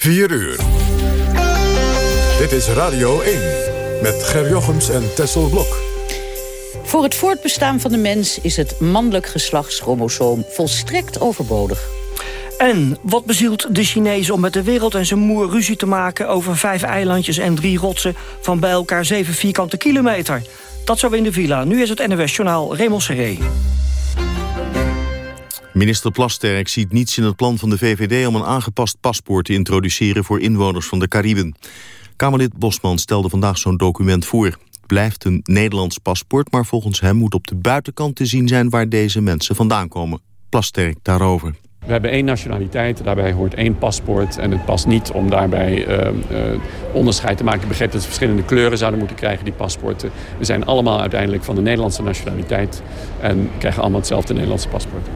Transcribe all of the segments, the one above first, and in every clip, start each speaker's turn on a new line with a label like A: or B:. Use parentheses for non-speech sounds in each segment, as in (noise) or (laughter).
A: 4 uur. Dit is Radio 1 met Ger Jochems en Tessel Blok.
B: Voor het voortbestaan van de mens is het mannelijk geslachtschromosoom volstrekt overbodig. En wat bezielt
C: de Chinees om met de wereld en zijn moer ruzie te maken... over vijf eilandjes en drie rotsen van bij elkaar zeven vierkante kilometer? Dat zo in de villa. Nu is het NWS Journaal Raymond Seré.
D: Minister Plasterk ziet niets in het plan van de VVD om een aangepast paspoort te introduceren voor inwoners van de Cariben. Kamerlid Bosman stelde vandaag zo'n document voor. Het blijft een Nederlands paspoort, maar volgens hem moet op de buitenkant te zien zijn waar deze mensen vandaan komen. Plasterk daarover.
E: We hebben één nationaliteit, daarbij hoort één paspoort. En het past niet om daarbij eh, eh, onderscheid te maken. Ik begreep dat ze verschillende kleuren zouden moeten krijgen, die paspoorten. We zijn allemaal uiteindelijk van de Nederlandse nationaliteit. En krijgen
D: allemaal hetzelfde Nederlandse paspoort.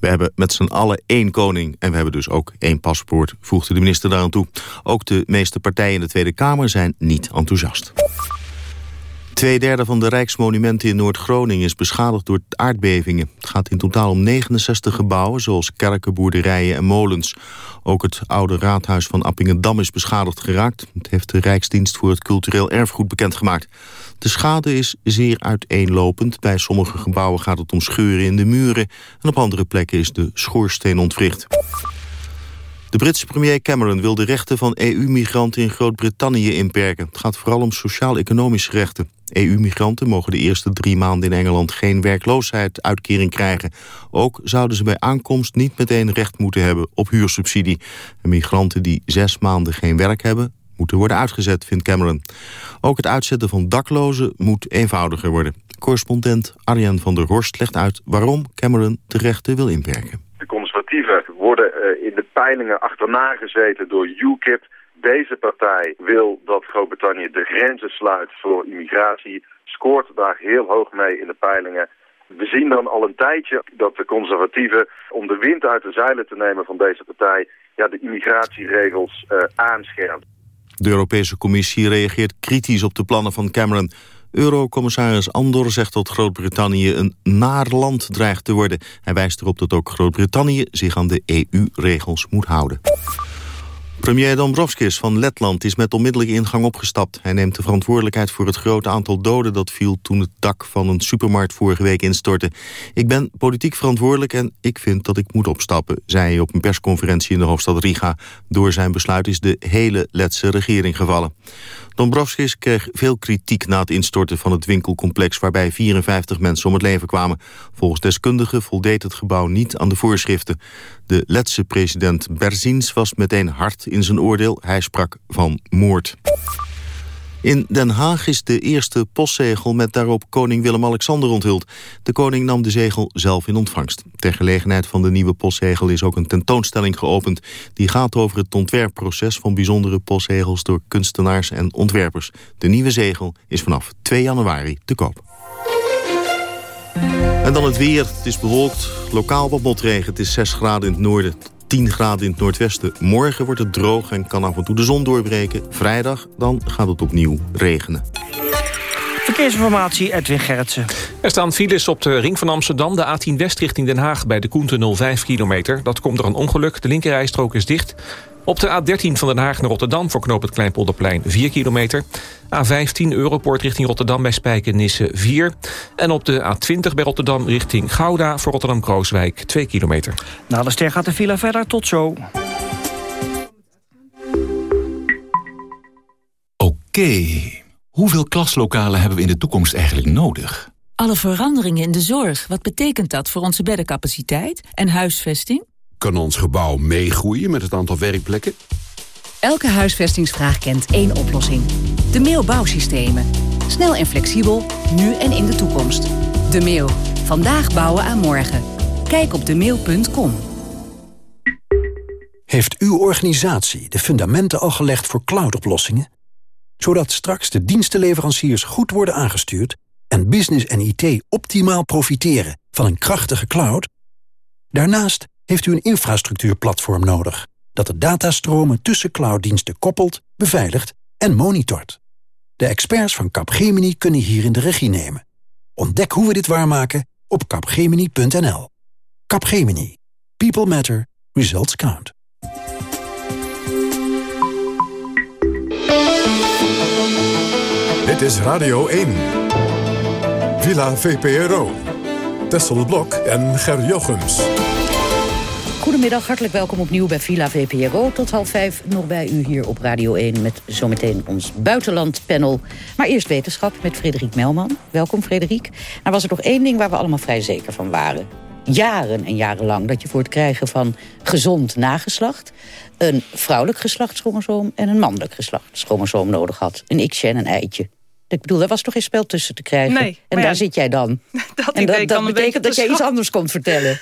D: We hebben met z'n allen één koning en we hebben dus ook één paspoort, voegde de minister daaraan toe. Ook de meeste partijen in de Tweede Kamer zijn niet enthousiast. Tweederde van de Rijksmonumenten in Noord-Groningen is beschadigd door aardbevingen. Het gaat in totaal om 69 gebouwen, zoals kerken, boerderijen en molens. Ook het oude raadhuis van Appingedam is beschadigd geraakt. Het heeft de Rijksdienst voor het Cultureel Erfgoed bekendgemaakt. De schade is zeer uiteenlopend. Bij sommige gebouwen gaat het om scheuren in de muren... en op andere plekken is de schoorsteen ontwricht. De Britse premier Cameron wil de rechten van EU-migranten in Groot-Brittannië inperken. Het gaat vooral om sociaal-economische rechten. EU-migranten mogen de eerste drie maanden in Engeland geen werkloosheidsuitkering krijgen. Ook zouden ze bij aankomst niet meteen recht moeten hebben op huursubsidie. migranten die zes maanden geen werk hebben, moeten worden uitgezet, vindt Cameron. Ook het uitzetten van daklozen moet eenvoudiger worden. Correspondent Arjan van der Horst legt uit waarom Cameron de wil inperken. De conservatieven worden eh, in de peilingen achterna
F: gezeten door UKIP. Deze partij wil dat Groot-Brittannië de grenzen sluit voor immigratie. Scoort daar heel hoog mee in de peilingen. We zien dan al een tijdje dat de conservatieven, om de wind uit de zeilen te nemen van deze partij, ja, de immigratieregels uh, aanscherpt.
D: De Europese Commissie reageert kritisch op de plannen van Cameron. Eurocommissaris Andor zegt dat Groot-Brittannië een naar land dreigt te worden. Hij wijst erop dat ook Groot-Brittannië zich aan de EU-regels moet houden. Premier Dombrovskis van Letland is met onmiddellijke ingang opgestapt. Hij neemt de verantwoordelijkheid voor het grote aantal doden dat viel... toen het dak van een supermarkt vorige week instortte. Ik ben politiek verantwoordelijk en ik vind dat ik moet opstappen... zei hij op een persconferentie in de hoofdstad Riga. Door zijn besluit is de hele Letse regering gevallen. Dombrovskis kreeg veel kritiek na het instorten van het winkelcomplex... waarbij 54 mensen om het leven kwamen. Volgens deskundigen voldeed het gebouw niet aan de voorschriften. De Letse president Berzins was meteen hard in zijn oordeel. Hij sprak van moord. In Den Haag is de eerste postzegel met daarop koning Willem-Alexander onthuld. De koning nam de zegel zelf in ontvangst. Ter gelegenheid van de nieuwe postzegel is ook een tentoonstelling geopend. Die gaat over het ontwerpproces van bijzondere postzegels door kunstenaars en ontwerpers. De nieuwe zegel is vanaf 2 januari te koop. En dan het weer. Het is bewolkt. Lokaal wat botregen. Het is 6 graden in het noorden. 10 graden in het noordwesten. Morgen wordt het droog en kan af en toe de zon doorbreken. Vrijdag dan gaat het opnieuw regenen.
C: Verkeersinformatie, Edwin Gerritsen.
D: Er staan files op de ring van Amsterdam,
G: de A10 West richting Den Haag... bij de Koenten 05 kilometer. Dat komt door een ongeluk. De linkerrijstrook is dicht. Op de A13 van Den Haag naar Rotterdam voor knoop het Kleinpolderplein 4 kilometer. A15 Europoort richting Rotterdam bij Spijkenisse 4. En op de A20 bij Rotterdam richting Gouda voor Rotterdam-Krooswijk 2 kilometer. Na
C: nou, de ster gaat de villa verder. Tot zo.
E: Oké, hoeveel klaslokalen hebben we in de toekomst eigenlijk nodig?
H: Alle veranderingen in de zorg, wat betekent dat voor onze beddencapaciteit en huisvesting?
E: Kan ons gebouw meegroeien met het aantal werkplekken?
H: Elke huisvestingsvraag kent één oplossing. De Meel Bouwsystemen.
B: Snel en flexibel, nu en in de toekomst. De mail. Vandaag bouwen
A: aan morgen. Kijk op de mail.com. Heeft uw organisatie de fundamenten al gelegd voor cloudoplossingen? Zodat straks de dienstenleveranciers goed worden aangestuurd... en business en IT optimaal profiteren van een krachtige cloud? Daarnaast heeft u een infrastructuurplatform nodig... dat de datastromen tussen clouddiensten koppelt, beveiligt en monitort. De experts van Capgemini kunnen hierin de regie nemen. Ontdek hoe we dit waarmaken op capgemini.nl. Capgemini. People matter. Results count. Dit is Radio 1. Villa VPRO. Tessel Blok en Ger Jochems.
B: Goedemiddag, hartelijk welkom opnieuw bij Villa VPRO. Tot half vijf nog bij u hier op Radio 1 met zometeen ons buitenlandpanel. Maar eerst wetenschap met Frederik Melman. Welkom Frederik. Nou was er nog één ding waar we allemaal vrij zeker van waren. Jaren en jarenlang dat je voor het krijgen van gezond nageslacht... een vrouwelijk geslachtschromosoom en een mannelijk geslachtschromosoom nodig had. Een X en een eitje. Ik bedoel, daar was toch geen spel tussen te krijgen? Nee, en daar zit jij dan. (laughs) Dat dat betekent dat jij iets anders komt vertellen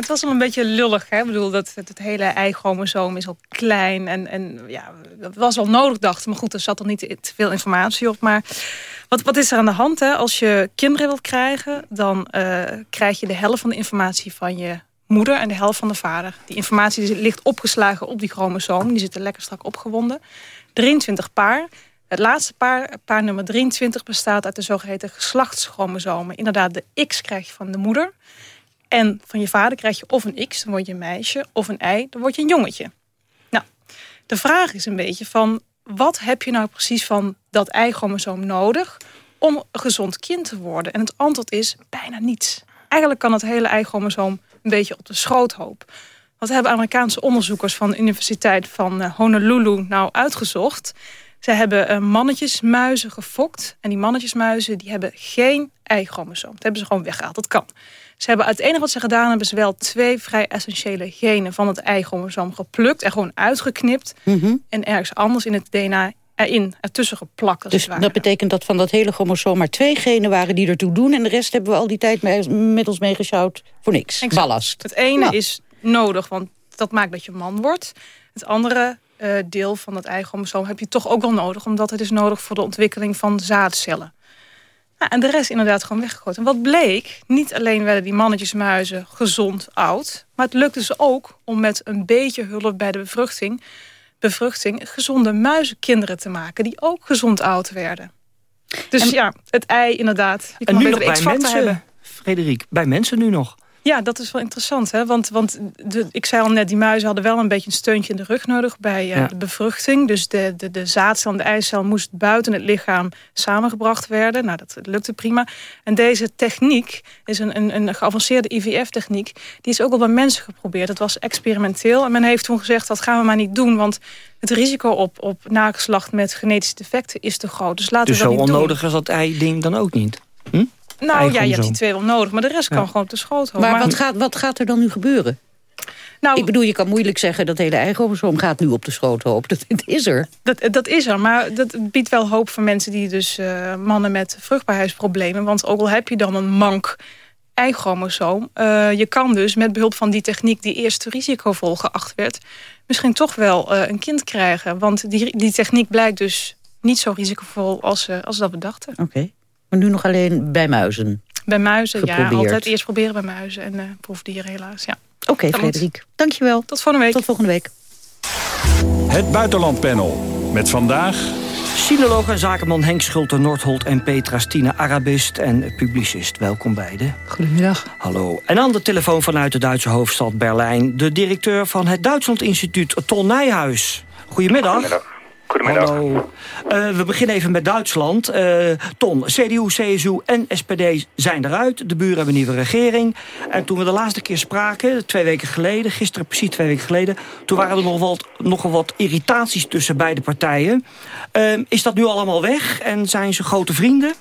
H: het was wel een beetje lullig. Hè? Ik bedoel, dat, het hele ei-chromosoom is al klein. En, en ja, dat was wel nodig, dacht Maar goed, er zat er niet te veel informatie op. Maar wat, wat is er aan de hand? Hè? Als je kinderen wilt krijgen, dan eh, krijg je de helft van de informatie van je moeder en de helft van de vader. Die informatie ligt opgeslagen op die chromosoom. Die zitten lekker strak opgewonden. 23 paar. Het laatste paar, paar nummer 23, bestaat uit de zogeheten geslachtschromosomen. Inderdaad, de X krijg je van de moeder. En van je vader krijg je of een X, dan word je een meisje, of een Y, dan word je een jongetje. Nou, de vraag is een beetje van wat heb je nou precies van dat Y-chromosoom nodig om een gezond kind te worden? En het antwoord is bijna niets. Eigenlijk kan het hele Y-chromosoom een beetje op de schroothoop. Wat hebben Amerikaanse onderzoekers van de Universiteit van eh, Honolulu nou uitgezocht? Ze hebben eh, mannetjesmuizen gefokt. En die mannetjesmuizen die hebben geen Y-chromosoom. Dat hebben ze gewoon weggehaald. Dat kan. Ze hebben het enige wat ze gedaan hebben... is wel twee vrij essentiële genen van het eigen chromosoom geplukt... en gewoon uitgeknipt mhm. en ergens anders in het DNA erin, ertussen geplakt. dus dat betekent
B: dat van dat hele chromosoom maar twee genen waren die ertoe doen... en de rest hebben we al die tijd met ons meegesjouwd voor niks. Ballast. Het ene nou. is
H: nodig, want dat maakt dat je man wordt. Het andere eh, deel van dat eigen chromosoom heb je toch ook wel nodig... omdat het is nodig voor de ontwikkeling van zaadcellen en de rest inderdaad gewoon weggegooid. En wat bleek, niet alleen werden die mannetjes muizen gezond oud... maar het lukte ze ook om met een beetje hulp bij de bevruchting... bevruchting gezonde muizenkinderen te maken... die ook gezond oud werden. Dus ja, het ei inderdaad. Je kan en nu nog bij mensen, hebben.
C: Frederik, bij mensen nu nog.
H: Ja, dat is wel interessant. Hè? Want, want de, ik zei al net, die muizen hadden wel een beetje een steuntje in de rug nodig bij eh, de bevruchting. Dus de, de, de zaadcel en de eicel moest buiten het lichaam samengebracht werden. Nou, dat lukte prima. En deze techniek is een, een, een geavanceerde IVF-techniek. Die is ook al bij mensen geprobeerd. Het was experimenteel. En men heeft toen gezegd, dat gaan we maar niet doen. Want het risico op, op nageslacht met genetische defecten is te groot. Dus laten we dus dat niet doen. Dus zo onnodig
C: is dat ei-ding dan ook niet? Hm?
B: Nou ja, je hebt die twee
H: wel nodig, maar de rest kan gewoon op de schoot
B: houden. Maar, wat, gaat, wat gaat er dan nu gebeuren? Nou, ik bedoel, je kan moeilijk zeggen dat hele eigenoverzoom gaat nu op de schoot Dat, dat is er.
H: Dat, dat is er, maar dat biedt wel hoop voor mensen die dus eh, mannen met vruchtbaarheidsproblemen. Want ook al heb je dan een mank ei eh, je kan dus met behulp van die techniek die eerst risicovol geacht werd... misschien toch wel eh, een kind krijgen. Want die, die techniek blijkt dus niet zo risicovol als, uh, als dat bedachten.
B: Oké. Maar nu nog alleen bij muizen?
H: Bij muizen, ja. Altijd eerst proberen bij muizen en uh, eh, proefdieren helaas, ja. Oké, okay, Frederik. Dankjewel. Tot volgende week. Tot volgende week.
E: Het Buitenlandpanel. Met vandaag...
C: Sinoloog en zakenman Henk Schulte Noordholt en Petra Stine Arabist en publicist. Welkom beiden. Goedemiddag. Hallo. En aan de telefoon vanuit de Duitse hoofdstad Berlijn... de directeur van het Duitsland Instituut, Ton Nijhuis. Goedemiddag. Goedemiddag. Goedemiddag. Hallo. Eh, we beginnen even met Duitsland. Uh, Ton, CDU, CSU en SPD zijn eruit. De buren hebben een nieuwe regering. En toen we de laatste keer spraken, twee weken geleden... gisteren precies twee weken geleden... toen waren er nog wat, nogal wat irritaties tussen beide partijen. Eh, is dat nu allemaal weg en zijn ze grote vrienden?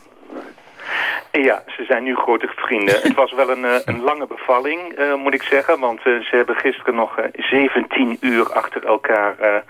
I: Ja, ze zijn nu grote vrienden. (laughs) Het was wel een, eh, een lange bevalling, eh, moet ik zeggen. Want eh, ze hebben gisteren nog 17 uur achter elkaar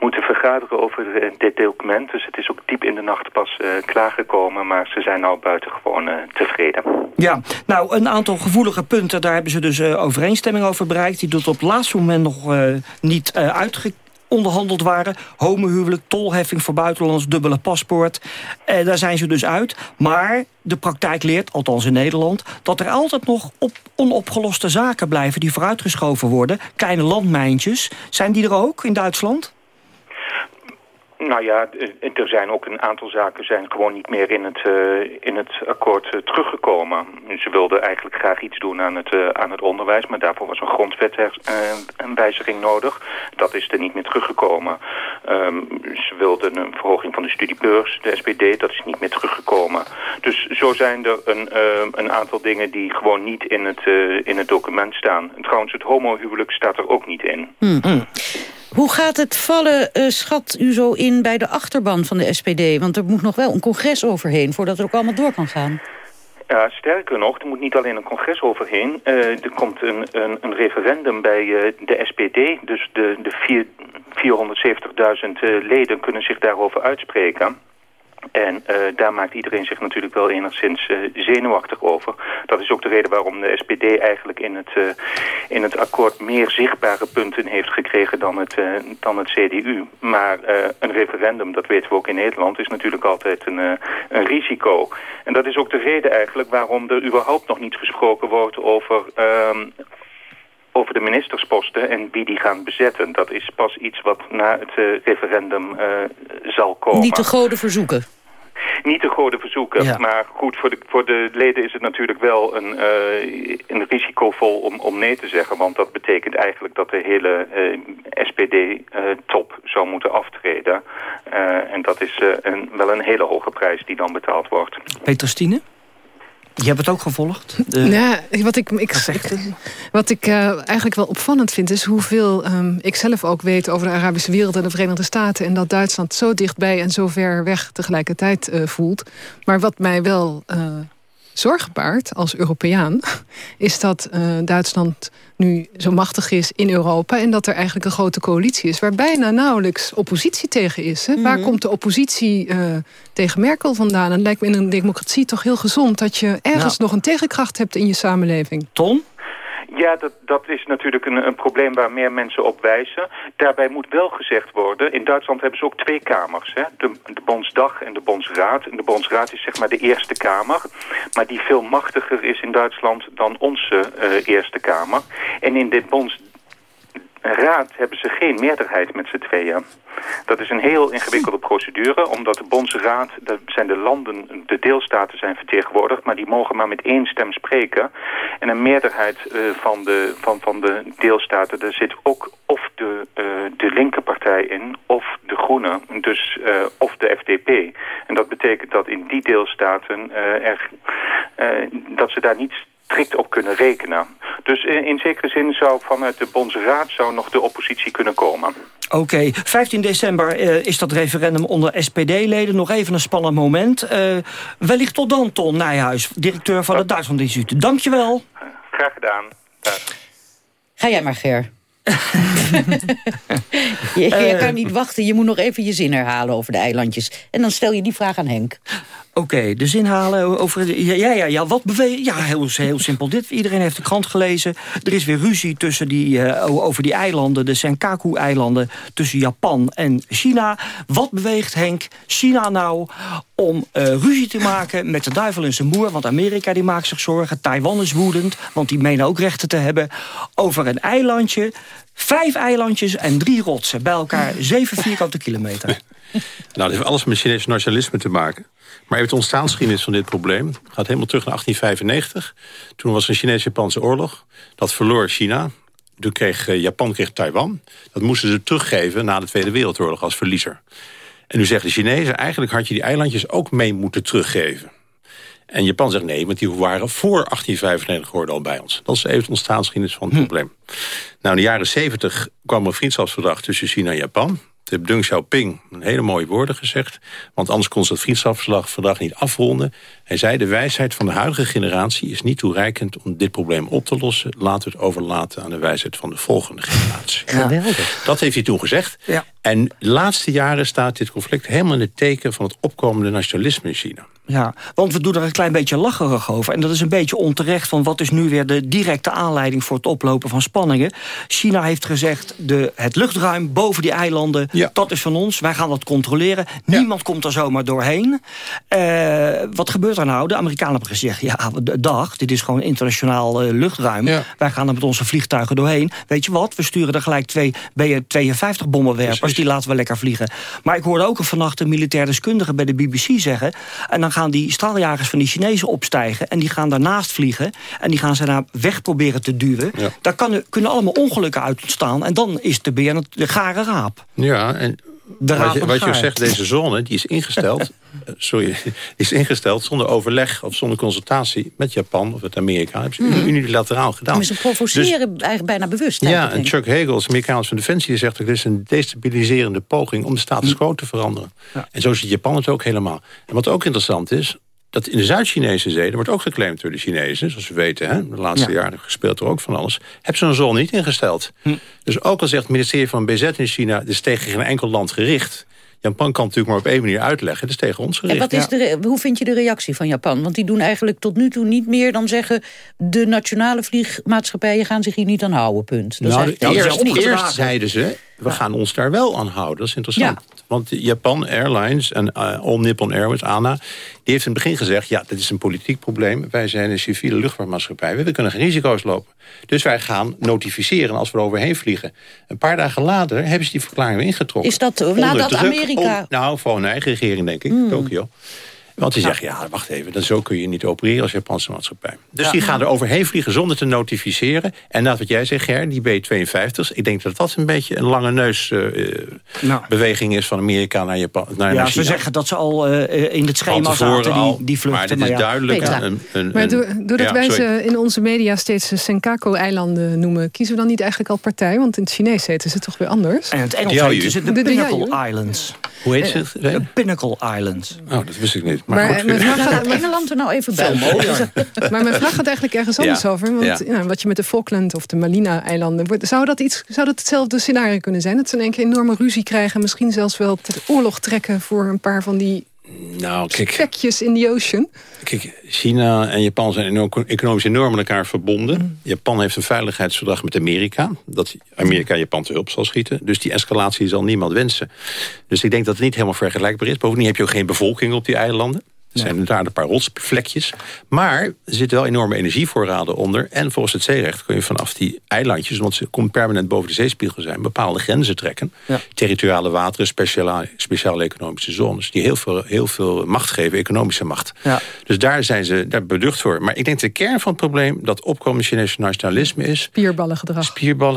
I: moeten vergaderen over dit document. Dus het is ook diep in de nacht pas klaargekomen. Maar ze zijn al buitengewoon tevreden.
C: Ja, nou, een aantal gevoelige punten. Daar hebben ze dus overeenstemming over bereikt. Die tot op het laatste moment nog niet uitgekomen onderhandeld waren. Homohuwelijk, tolheffing voor buitenlands, dubbele paspoort. Eh, daar zijn ze dus uit. Maar de praktijk leert, althans in Nederland... dat er altijd nog op onopgeloste zaken blijven die vooruitgeschoven worden. Kleine landmijntjes. Zijn die er ook in
J: Duitsland?
I: Nou ja, eh, er zijn ook een aantal zaken zijn gewoon niet meer in het, eh, in het akkoord eh, teruggekomen. Ze wilden eigenlijk graag iets doen aan het, aan het onderwijs, maar daarvoor was een grondwetwijziging nodig. Dat is er niet meer teruggekomen. Ehm, ze wilden een verhoging van de studiebeurs, de SPD, dat is niet meer teruggekomen. Dus zo zijn er een, ehm, een aantal dingen die gewoon niet in het, in het document staan. trouwens, het homohuwelijk staat er ook niet in.
B: Mm hoe gaat het vallen, eh, schat u zo in, bij de achterban van de SPD? Want er moet nog wel een congres overheen voordat het ook allemaal door kan gaan.
I: Ja, sterker nog, er moet niet alleen een congres overheen. Eh, er komt een, een, een referendum bij eh, de SPD. Dus de, de 470.000 leden kunnen zich daarover uitspreken. En eh, daar maakt iedereen zich natuurlijk wel enigszins eh, zenuwachtig over. Dat is ook de reden waarom de SPD eigenlijk in het, eh, in het akkoord meer zichtbare punten heeft gekregen dan het, dan het CDU. Maar een referendum, dat weten we ook in Nederland, is natuurlijk altijd een, een risico. En dat is ook de reden eigenlijk waarom er überhaupt nog niet gesproken wordt over ehm, over de ministersposten en wie die gaan bezetten. Dat is pas iets wat na het eh, referendum eh, zal komen. Niet te
B: goden verzoeken?
F: Niet
I: te goden verzoeken, maar goed, voor de, voor de leden is het natuurlijk wel een, eh, een risicovol om, om nee te zeggen. Want dat betekent eigenlijk dat de hele SPD-top zou moeten aftreden. en dat is een, wel een hele hoge prijs die dan betaald wordt.
C: Peter Stine? Je hebt het ook gevolgd? ja,
K: wat ik, ik, wat ik eh, eigenlijk wel opvallend vind... is hoeveel ehm, ik zelf ook weet over de Arabische wereld en de Verenigde Staten... en dat Duitsland zo dichtbij en zo ver weg tegelijkertijd eh, voelt. Maar wat mij wel eh, Zorgpaard als Europeaan... is dat eh, Duitsland nu zo machtig is in Europa... en dat er eigenlijk een grote coalitie is... waar bijna nauwelijks oppositie tegen is. Hè? Waar mhm. komt de oppositie eh, tegen Merkel vandaan? En het lijkt me in een democratie toch heel gezond... dat je ergens nou. nog een tegenkracht hebt in je samenleving. Tom?
I: Ja, dat, dat is natuurlijk een, een probleem waar meer mensen op wijzen. Daarbij moet wel gezegd worden, in Duitsland hebben ze ook twee kamers. Hè? De, de Bondsdag en de Bondsraad. En de Bondsraad is zeg maar de Eerste Kamer. Maar die veel machtiger is in Duitsland dan onze eh, Eerste Kamer. En in de Bondsdag raad hebben ze geen meerderheid met z'n tweeën. Dat is een heel ingewikkelde procedure, omdat de bondsraad, dat zijn de landen, de deelstaten zijn vertegenwoordigd, maar die mogen maar met één stem spreken. En een meerderheid eh, van, de, van, van de deelstaten, daar zit ook of de, eh, de linkerpartij in, of de groene, dus, eh, of de FDP. En dat betekent dat in die deelstaten er, dat ze daar niet strikt op kunnen rekenen. Dus in zekere zin zou vanuit de Bondsraad zou nog de oppositie kunnen komen.
C: Oké, 15 december eh, is dat referendum onder SPD-leden. Nog even een spannend moment. Eh, wellicht tot dan, Ton Nijhuis, directeur van het Duitsland Instituut. Dankjewel.
I: Graag gedaan. Ja.
B: Ga jij maar, Ger. (laughs) je eh. kan niet wachten, je moet nog even je zin herhalen over de eilandjes. En dan stel je die vraag aan Henk. Oké,
C: de dus inhalen over... Ja, ja, ja, wat beweegt... Ja, heel, heel simpel
B: dit. Iedereen heeft de krant
C: gelezen. Er is weer ruzie tussen die, eh, over die eilanden, de Senkaku-eilanden... tussen Japan en China. Wat beweegt Henk China nou om eh, ruzie te maken met de duivel in zijn moer... want Amerika die maakt zich zorgen. Taiwan is woedend, want die menen ook rechten te hebben... over een eilandje, vijf eilandjes en drie rotsen... bij elkaar zeven vierkante kilometer. (laughs) Nou,
A: dat heeft alles met Chinese nationalisme te maken... Maar het de ontstaansgeschiedenis van dit probleem gaat helemaal terug naar 1895. Toen was er een chinese japanse oorlog. Dat verloor China. Toen kreeg eh, Japan kreeg Taiwan. Dat moesten ze teruggeven na de Tweede Wereldoorlog als verliezer. En nu zeggen de Chinezen, eigenlijk had je die eilandjes ook mee moeten teruggeven. En Japan zegt nee, want die waren voor 1895 al bij ons. Dat is even het ontstaansgeschiedenis van het hm. probleem. Nou, in de jaren 70 kwam een vriendschapsverdrag tussen China en Japan. De Deng Xiaoping hele mooie woorden gezegd. Want anders kon ze het vandaag niet afronden. Hij zei, de wijsheid van de huidige generatie is niet toereikend om dit probleem op te lossen. Laten we het overlaten aan de wijsheid van de volgende
D: generatie. Geweldig.
A: Dat heeft hij toen gezegd. Ja. En de laatste jaren staat dit conflict helemaal in het teken van het opkomende nationalisme in China.
C: Ja, want we doen er een klein beetje lacherig over. En dat is een beetje onterecht van wat is nu weer de directe aanleiding... voor het oplopen van spanningen. China heeft gezegd, de, het luchtruim boven die eilanden... dat is van ons, wij gaan dat controleren. Niemand komt er zomaar doorheen. Eh, wat gebeurt er? De Amerikanen hebben gezegd, ja, dag, dit is gewoon internationaal eh, luchtruim. Wij gaan er met onze vliegtuigen doorheen. Weet je wat, we sturen er gelijk twee B-52-bommenwerpers. die laten we lekker vliegen. Maar ik hoorde ook een vannacht een militair deskundige bij de BBC zeggen... en dan gaan die straaljagers van die Chinezen opstijgen... en die gaan daarnaast vliegen en die gaan ze naar weg proberen te duwen. Daar kan, kunnen allemaal ongelukken uit ontstaan... en dan is de beer de gare raap.
A: Ja, en wat je, wat je zegt, deze zone die is ingesteld, (laughs) eh, sorry, (laughs) is ingesteld zonder overleg of zonder consultatie met Japan of met Amerika. Dat hebben hmm. unilateraal gedaan. Maar ze provoceren dus-
B: eigenlijk bijna bewust. Ja, en Chuck
A: Hagel, Amerikaans van Defensie, zegt dat dit is een destabiliserende poging om de status hmm. quo te veranderen. En zo ziet Japan het ook helemaal. En wat ook interessant is, dat in de Zuid-Chinese zee, dat wordt ook geclaimd door de Chinezen... zoals we weten, hè, de laatste jaren gespeeld er ook van alles... hebben ze een zon niet ingesteld. Hm. Dus ook al zegt het ministerie van BZ in China... dit is tegen geen enkel land gericht... Japan kan natuurlijk maar op één manier uitleggen. Het is tegen ons gericht. En wat
B: is de hoe vind je de reactie van Japan? Want die doen eigenlijk tot nu toe niet meer dan zeggen... de nationale vliegmaatschappijen gaan zich hier niet aan houden, punt. Dat nou, is eerst, eerst zeiden
A: ze we gaan ons daar wel aan houden. Dat is interessant. Want Japan Airlines en eh, All Nippon Airways, ANA... die heeft in het begin gezegd, ja, dat is een politiek probleem. Wij zijn een civiele luchtvaartmaatschappij. We kunnen geen risico's lopen. Dus wij gaan notificeren als we er overheen vliegen. Een paar dagen later hebben ze die verklaring ingetrokken. Is dat eh, dat Amerika... nou, voor hun eigen regering, denk ik, hmm. Tokio. Want die zeggen, ja, wacht even, dan zo kun je niet opereren als Japanse maatschappij. Dus die gaan er overheen vliegen zonder te notificeren. En na wat jij zegt, Ger, die B-52's... ik denk dat dat een beetje een lange neusbeweging eh, eh, nou. uh, is... van Amerika naar, Japan, naar, ja, ze zeggen
C: dat ze al eh, in het schema zaten, die, die vluchten. Maar maar
A: duidelijk een, een, Maar doordat wij ze
K: in onze media steeds Senkaku-eilanden noemen... kiezen we dan niet eigenlijk al partij? Want in het Chinees heten ze toch weer anders. En in het Engels
C: heten ze de, Pinnacle Islands. Hoe heet ze? De Pinnacle Islands. Oh, dat wist ik niet. Maar, eh, mijn vraag gaat
K: er nou even bij. (laughs) Dus, eh, maar mijn vraag gaat eigenlijk ergens anders over. Want ja. nou, wat je met de Falkland of de Malina-eilanden... Zou dat, iets, zou dat hetzelfde scenario kunnen zijn? Dat ze in één keer enorme ruzie krijgen... misschien zelfs wel oorlog trekken voor een paar van die nou, kijk, spekjes in the ocean.
A: Kijk, China en Japan zijn economisch enorm met elkaar verbonden. Mm. Japan heeft een veiligheidsverdrag met Amerika. Dat Amerika Japan te hulp zal schieten. Dus die escalatie zal niemand wensen. Dus ik denk dat het niet helemaal vergelijkbaar is. Bovendien heb je ook geen bevolking op die eilanden. Er zijn daar een paar rotsvlekjes. Maar er zitten wel enorme energievoorraden onder. En volgens het zeerecht kun je vanaf die eilandjes... want ze komen permanent boven de zeespiegel zijn... bepaalde grenzen trekken. Territoriale wateren, speciale, speciale economische zones... die heel veel, heel veel macht geven, economische macht. Ja. Dus daar zijn ze daar beducht voor. Maar ik denk de kern van het probleem... dat opkomend Chinese nationalisme is... Spierballengedrag.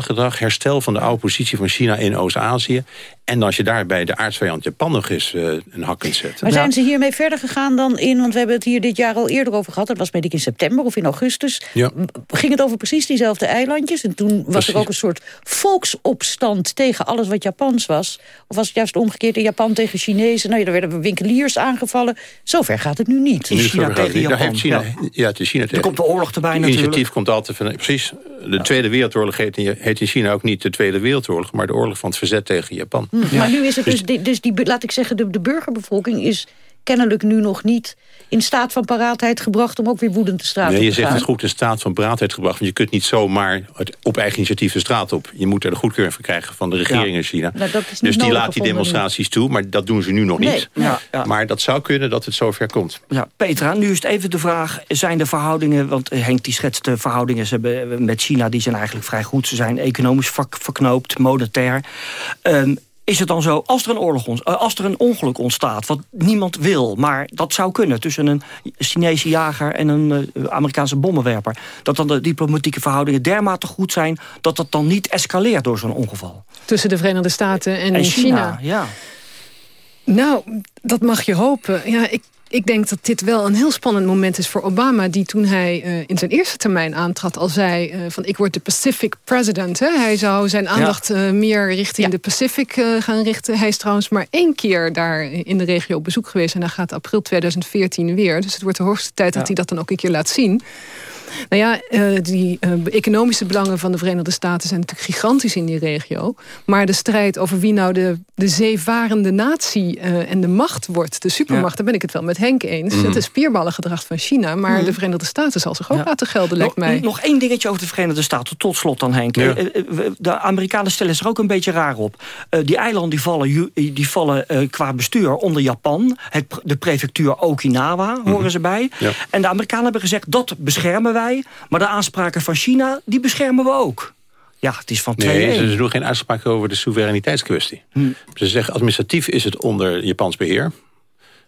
A: gedrag, herstel van de oude positie van China in Oost-Azië... En als je daarbij de aardsvijand Japan nog eens eh, een hak kunt zetten. Maar zijn
B: nou. ze hiermee verder gegaan dan in... want we hebben het hier dit jaar al eerder over gehad... dat was weet ik in september of in augustus... Ja. ging het over precies diezelfde eilandjes. En toen was er ook een soort volksopstand tegen alles wat Japans was. Of was het juist omgekeerd in Japan tegen Chinezen? Nou ja, er werden winkeliers aangevallen. Zover gaat het nu niet.
C: China tegen Japan. ja.
A: ja China tegen. Er komt de oorlog erbij natuurlijk. Initiatief komt altijd van... Precies, de Tweede Wereldoorlog heet in China ook niet de Tweede Wereldoorlog... maar de oorlog van het verzet tegen Japan. Maar nu is het
B: dus, dus, dus die, laat ik zeggen, de, burgerbevolking is kennelijk nu nog niet in staat van paraatheid gebracht... om ook weer woedend de straat op te gaan. Je zegt het
A: goed, in staat van paraatheid gebracht. Want je kunt niet zomaar op eigen initiatief de straat op. Je moet er de goedkeuring van krijgen van de regering in China. Nou, dus die laat die demonstraties toe, maar dat doen ze nu nog niet. Maar dat zou kunnen dat het zover komt.
C: Ja, Petra, nu is het even de vraag, zijn de verhoudingen... want eh, Henk die schetst de verhoudingen ze hebben eh, met China... die zijn eigenlijk vrij goed. Ze zijn economisch verknoopt, monetair... Ehm, is het dan zo, als er een, oorlog eh, als er een ongeluk ontstaat... wat niemand wil, maar dat zou kunnen... tussen een Chinese jager en een eh, Amerikaanse bommenwerper... dat dan de diplomatieke verhoudingen dermate goed zijn... dat dat dan niet escaleert door zo'n ongeval.
K: Tussen de Verenigde Staten en, China. China. Ja. Nou, dat mag je hopen. Ja, ik ik denk dat dit wel een heel spannend moment is voor Obama... die toen hij eh, in zijn eerste termijn aantrad al zei... Eh, van ik word de Pacific president. Hè? Hij zou zijn aandacht eh, meer richting de Pacific gaan richten. Hij is trouwens maar één keer daar in de regio op bezoek geweest... en dan gaat april 2014 weer. Dus het wordt de hoogste tijd dat hij dat dan ook een keer laat zien... Nou ja, eh, die eh, economische belangen van de Verenigde Staten... zijn natuurlijk gigantisch in die regio. Maar de strijd over wie nou de, de zeevarende natie eh, en de macht wordt... de supermacht, daar ben ik het wel met Henk eens. Mhm. Het is spierballengedrag van China. Maar mhm. de Verenigde Staten zal zich ook laten gelden, lijkt mij. Nog één dingetje over de
C: Verenigde Staten, tot slot dan Henk. De Amerikanen stellen zich ook een beetje raar op. Die eilanden die vallen, die vallen qua bestuur onder Japan. Het, de prefectuur Okinawa horen mhm. ze bij. En de Amerikanen hebben gezegd, dat beschermen wij maar de aanspraken van China, die beschermen we ook. Ja, het is van twee. Nee, ze doen geen
A: uitspraak over de soevereiniteitskwestie. Hm. Ze zeggen, administratief is het onder Japans beheer.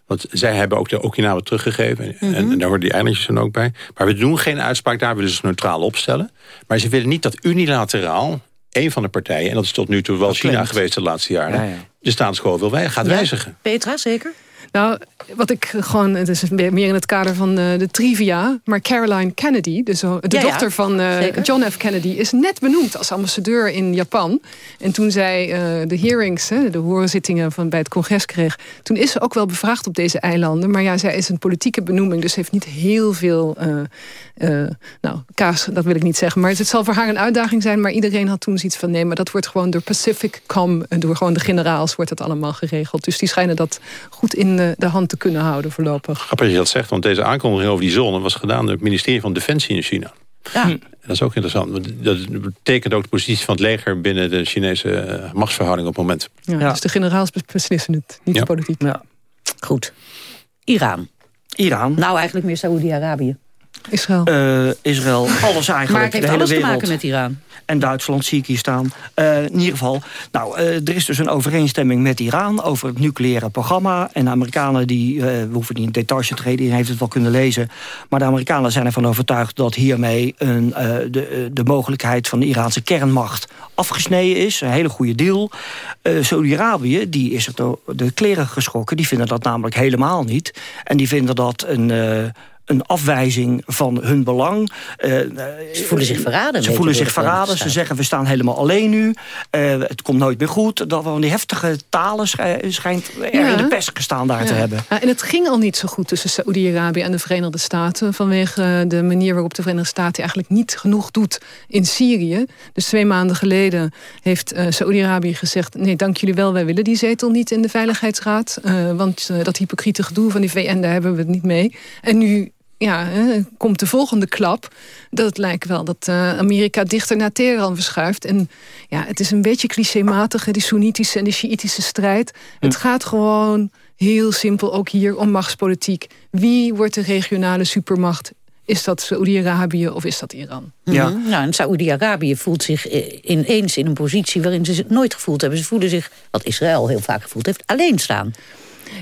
A: Want zij hebben ook de Okinawa teruggegeven. En, en mhm. daar horen die eilandjes dan ook bij. Maar we doen geen uitspraak daar. We willen ze neutraal opstellen. Maar ze willen niet dat unilateraal een van de partijen... en dat is tot nu toe wel China geweest de laatste jaren... Ja, ja. de staatsschool wil wij, gaat wijzigen.
K: Petra, zeker? Nou, wat ik gewoon, het is meer in het kader van eh, de trivia, maar Caroline Kennedy, dus eh, de dochter van eh, John F. Kennedy, is net benoemd als ambassadeur in Japan. En toen zij de hearings, de hoorzittingen van, bij het congres kreeg, toen is ze ook wel bevraagd op deze eilanden. Maar ja, zij is een politieke benoeming, dus heeft niet heel veel, nou, kaas, dat wil ik niet zeggen. Maar het, zal voor haar een uitdaging zijn, maar iedereen had toen zoiets van, nee, maar dat wordt gewoon door Pacific Com, door gewoon de generaals wordt dat allemaal geregeld. Dus die schijnen dat goed in eh, de hand te kunnen houden voorlopig. Grappig dat
A: je dat zegt, want deze aankondiging over die zone... was gedaan door het ministerie van Defensie in China. Ja. Hm. Dat is ook interessant. Want dat betekent ook de positie van het leger binnen de Chinese eh, machtsverhouding op het moment. Ja,
K: ja. Dus de generaals beslissen het, niet ja. de politiek. Ja. Goed. Iran.
C: Iran. Nou, eigenlijk meer Saoedi-Arabië. Israël. Eh, Israël, alles eigenlijk. Maar het heeft de hele alles wereld. te maken met Iran. En Duitsland zie ik hier staan. Eh, in ieder geval, nou, eh, er is dus een overeenstemming met Iran... over het nucleaire programma. En de Amerikanen, die, we hoeven niet in details te treden... iedereen heeft het wel kunnen lezen. Maar de Amerikanen zijn ervan overtuigd dat hiermee... Een, de, de mogelijkheid van de Iraanse kernmacht afgesneden is. Een hele goede deal. Saudi-Arabië, die is het de kleren geschrokken. Die vinden dat namelijk helemaal niet. En die vinden dat een een afwijzing van hun belang. Eh, ze voelen zich verraden. Ze voelen zich verraden. Ze zeggen, we staan helemaal alleen nu. Eh, het komt nooit meer goed. Dat wel die heftige talen schijnt er in de pers gestaan daar te hebben. Ja,
K: en het ging al niet zo goed tussen Saoedi-Arabië en de Verenigde Staten... vanwege de manier waarop de Verenigde Staten eigenlijk niet genoeg doet in Syrië. Dus twee maanden geleden heeft uh, Saoedi-Arabië gezegd... nee, dank jullie wel, wij willen die zetel niet in de Veiligheidsraad. want dat hypocriete gedoe van die VN, daar hebben we het niet mee. En nu ja, komt de volgende klap. Dat lijkt wel dat eh, Amerika dichter naar Teheran verschuift. En ja, het is een beetje clichématig, die Soenitische en de Sjiitische strijd. Hm. Het gaat gewoon heel simpel ook hier om machtspolitiek. Wie wordt de regionale supermacht? Is dat Saoedi-Arabië of is dat Iran? Mhm. Ja. Nou, en
B: Saoedi-Arabië voelt zich ineens in een positie waarin ze het nooit gevoeld hebben. Ze voelen zich, wat Israël heel vaak
K: gevoeld heeft, alleen staan.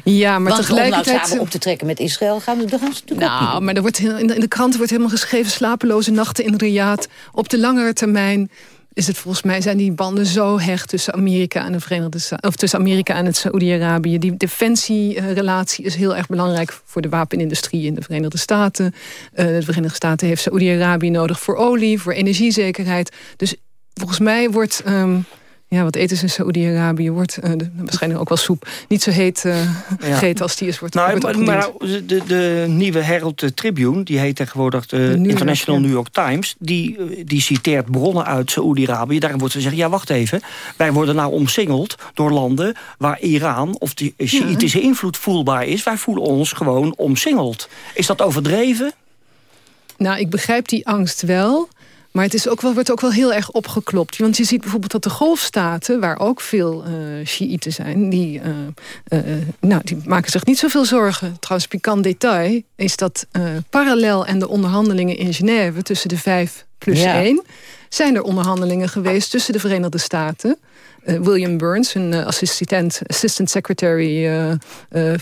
K: Ja, maar Want tegelijkertijd... om op te trekken met Israël gaan we, gaan ze natuurlijk Nou, maar er wordt, in de, krant wordt helemaal geschreven... slapeloze nachten in Riyadh. Op de langere termijn is het volgens mij zijn die banden zo hecht tussen Amerika en de Verenigde of tussen Amerika en het Saoedi-Arabië. Die defensierelatie is heel erg belangrijk voor de wapenindustrie in de Verenigde Staten. Eh, de Verenigde Staten heeft Saoedi-Arabië nodig voor olie, voor energiezekerheid. Dus volgens mij wordt ehm, ja, wat eten ze in Saoedi-Arabië wordt eh, nou, waarschijnlijk ook wel soep. Niet zo heet uh, gegeten als die is wordt Nou, maar,
C: de, de, nieuwe Herald eh, Tribune, die heet tegenwoordig de, International New York Times... die, die citeert bronnen uit Saoedi-Arabië. Daarin wordt ze zeggen: ja, wacht even. Wij worden nou omsingeld door landen waar Iran of de Shiïtische invloed voelbaar is. Wij voelen ons gewoon omsingeld. Is dat overdreven?
K: Nou, ik begrijp die angst wel. Maar het is ook wel, wordt ook wel heel erg opgeklopt. Want je ziet bijvoorbeeld dat de golfstaten, waar ook veel uh, eh, Shiiten zijn... Die, eh, eh, nou, die maken zich niet zoveel zorgen. Trouwens, pikant detail is dat parallel aan de onderhandelingen in Genève... tussen de vijf plus één, zijn er onderhandelingen geweest tussen de Verenigde Staten... Eh, William Burns, een eh, assistent, assistant secretary eh,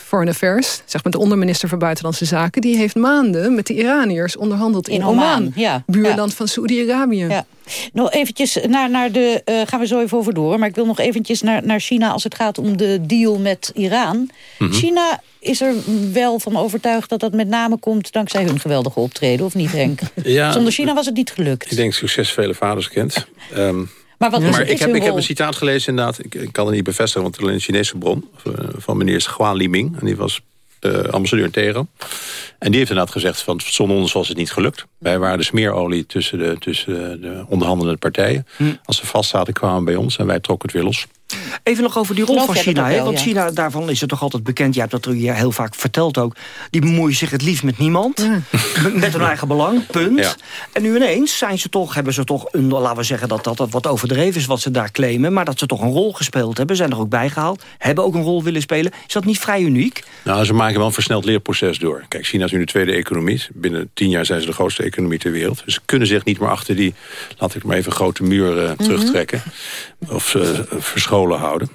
K: foreign affairs, zeg maar de onderminister voor buitenlandse zaken, die heeft maanden met de Iraniërs onderhandeld in, Oman, ja. buurland van Saoedi-Arabië.
B: Ja. Nog eventjes naar, naar de... Uh, gaan we zo even over door. Maar ik wil nog eventjes naar, naar China als het gaat om de deal met Iran. Mhm. China is er wel van overtuigd dat dat met name komt... dankzij hun geweldige optreden, of niet Henk? Ja, Zonder China was het niet gelukt.
A: Ik denk succes vele vaders kent. Ehm, maar, wat is, is ik, heb, ik heb een citaat gelezen inderdaad. Ik, kan het niet bevestigen, want het is een Chinese bron. Eh, van meneer Gua Liming. En die was eh, ambassadeur in Teheran. En die heeft inderdaad gezegd, van, zonder ons was het niet gelukt. Wij waren de smeerolie tussen de, tussen de onderhandelende partijen. Hm. Als ze vastzaten kwamen bij ons en wij trokken het weer los.
C: Even nog over die rol van China. Wel, want China, daarvan is het toch altijd bekend. Je hebt dat je heel vaak verteld ook. Die bemoeien zich het liefst met niemand. Mm. (laughs) Met hun eigen belang, punt. En nu ineens zijn ze toch, hebben ze toch... Een, laten we zeggen dat, dat wat overdreven is wat ze daar claimen. Maar dat ze toch een rol gespeeld hebben. Zijn er ook bijgehaald. Hebben ook een rol willen spelen. Is dat niet vrij uniek?
A: Nou, ze maken wel een versneld leerproces door. Kijk, China is nu de tweede economie. Binnen tien jaar zijn ze de grootste economie ter wereld. Dus ze kunnen zich niet meer achter die, laat ik maar even, grote muur eh, mhm. terugtrekken. Of ze eh, verschoven houden.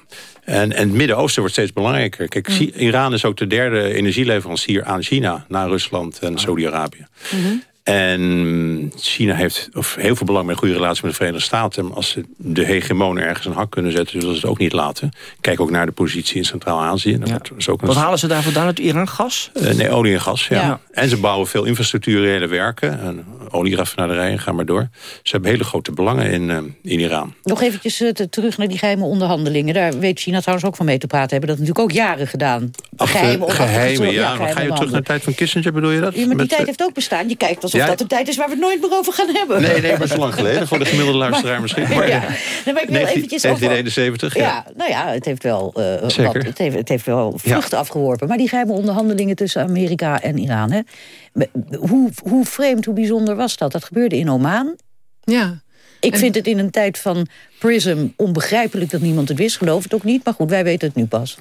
A: En, en het Midden-Oosten wordt steeds belangrijker. Kijk, mm. Iran is ook de derde energieleverancier aan China... na Rusland en ah. Saudi-Arabië. Mhm. En China heeft of heel veel belang bij een goede relatie met de Verenigde Staten. als ze de hegemonen ergens een hak kunnen zetten, zullen ze het ook niet laten. Kijk ook naar de positie in Centraal-Azië. Nou, Wat halen
C: ze daar vandaan uit Iran? Gas?
A: Eh, nee, olie en gas, ja. En ze bouwen veel infrastructurele werken. En olieraffinaderijen, ga maar door. Ze hebben hele grote belangen in, eh, in Iran.
B: Nog eventjes eh, terug naar die geheime onderhandelingen. Daar weet China trouwens ook van mee te praten. Hebben dat natuurlijk ook jaren gedaan. geheime, geheime, ja. ja ga je terug naar de
A: tijd van Kissinger, bedoel je dat? Ja, maar die tijd
B: heeft ook bestaan. Je kijkt als of dat een tijd is waar we het nooit meer over gaan hebben. Nee, nee, maar zo lang geleden. Voor de gemiddelde luisteraar misschien. Maar, (laughs) ja. Nee, maar ik eventjes ja. ja. Nou ja, het heeft wel, eh, het heeft, het heeft
A: wel vruchten
B: afgeworpen. Maar die geheime onderhandelingen tussen Amerika en Iran. Hè? Hoe, hoe vreemd, hoe bijzonder was dat? Dat gebeurde in Oman. Ja. Ik vind het in een tijd van PRISM onbegrijpelijk dat niemand het wist. Geloof het ook niet, maar goed, wij
K: weten het nu pas.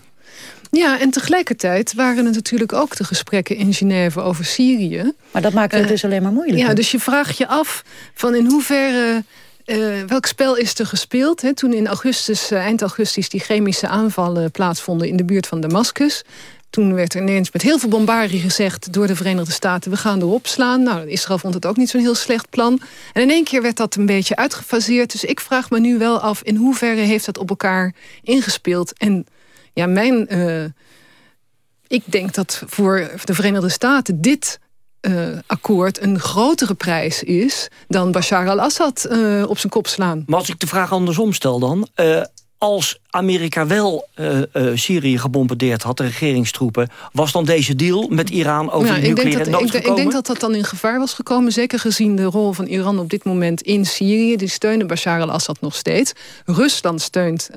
K: Ja, en tegelijkertijd waren het natuurlijk ook de gesprekken in Genève over Syrië. Maar dat maakt het eh, dus alleen maar moeilijker. Ja, dus je vraagt je af van in hoeverre... Eh, welk spel is er gespeeld? toen in augustus, eh, eind augustus die chemische aanvallen plaatsvonden... in de buurt van Damascus. Toen werd er ineens met heel veel bombarie gezegd door de Verenigde Staten... we gaan erop slaan. Nou, Israël vond het ook niet zo'n heel slecht plan. En in één keer werd dat een beetje uitgefaseerd. Dus ik vraag me nu wel af in hoeverre heeft dat op elkaar ingespeeld... en ja, mijn... Eh, ik denk dat voor de Verenigde Staten dit eh, akkoord een grotere prijs is... dan Bashar al-Assad eh, op zijn kop slaan.
C: Maar als ik de vraag andersom stel dan... als Amerika wel Syrië gebombardeerd had, de regeringstroepen... was dan deze deal met Iran over nucleaire de nucleaire ik denk, dat, ik, gekomen? ik denk
K: dat dat dan in gevaar was gekomen. Zeker gezien de rol van Iran op dit moment in Syrië. Die steunen Bashar al-Assad nog steeds. Rusland steunt...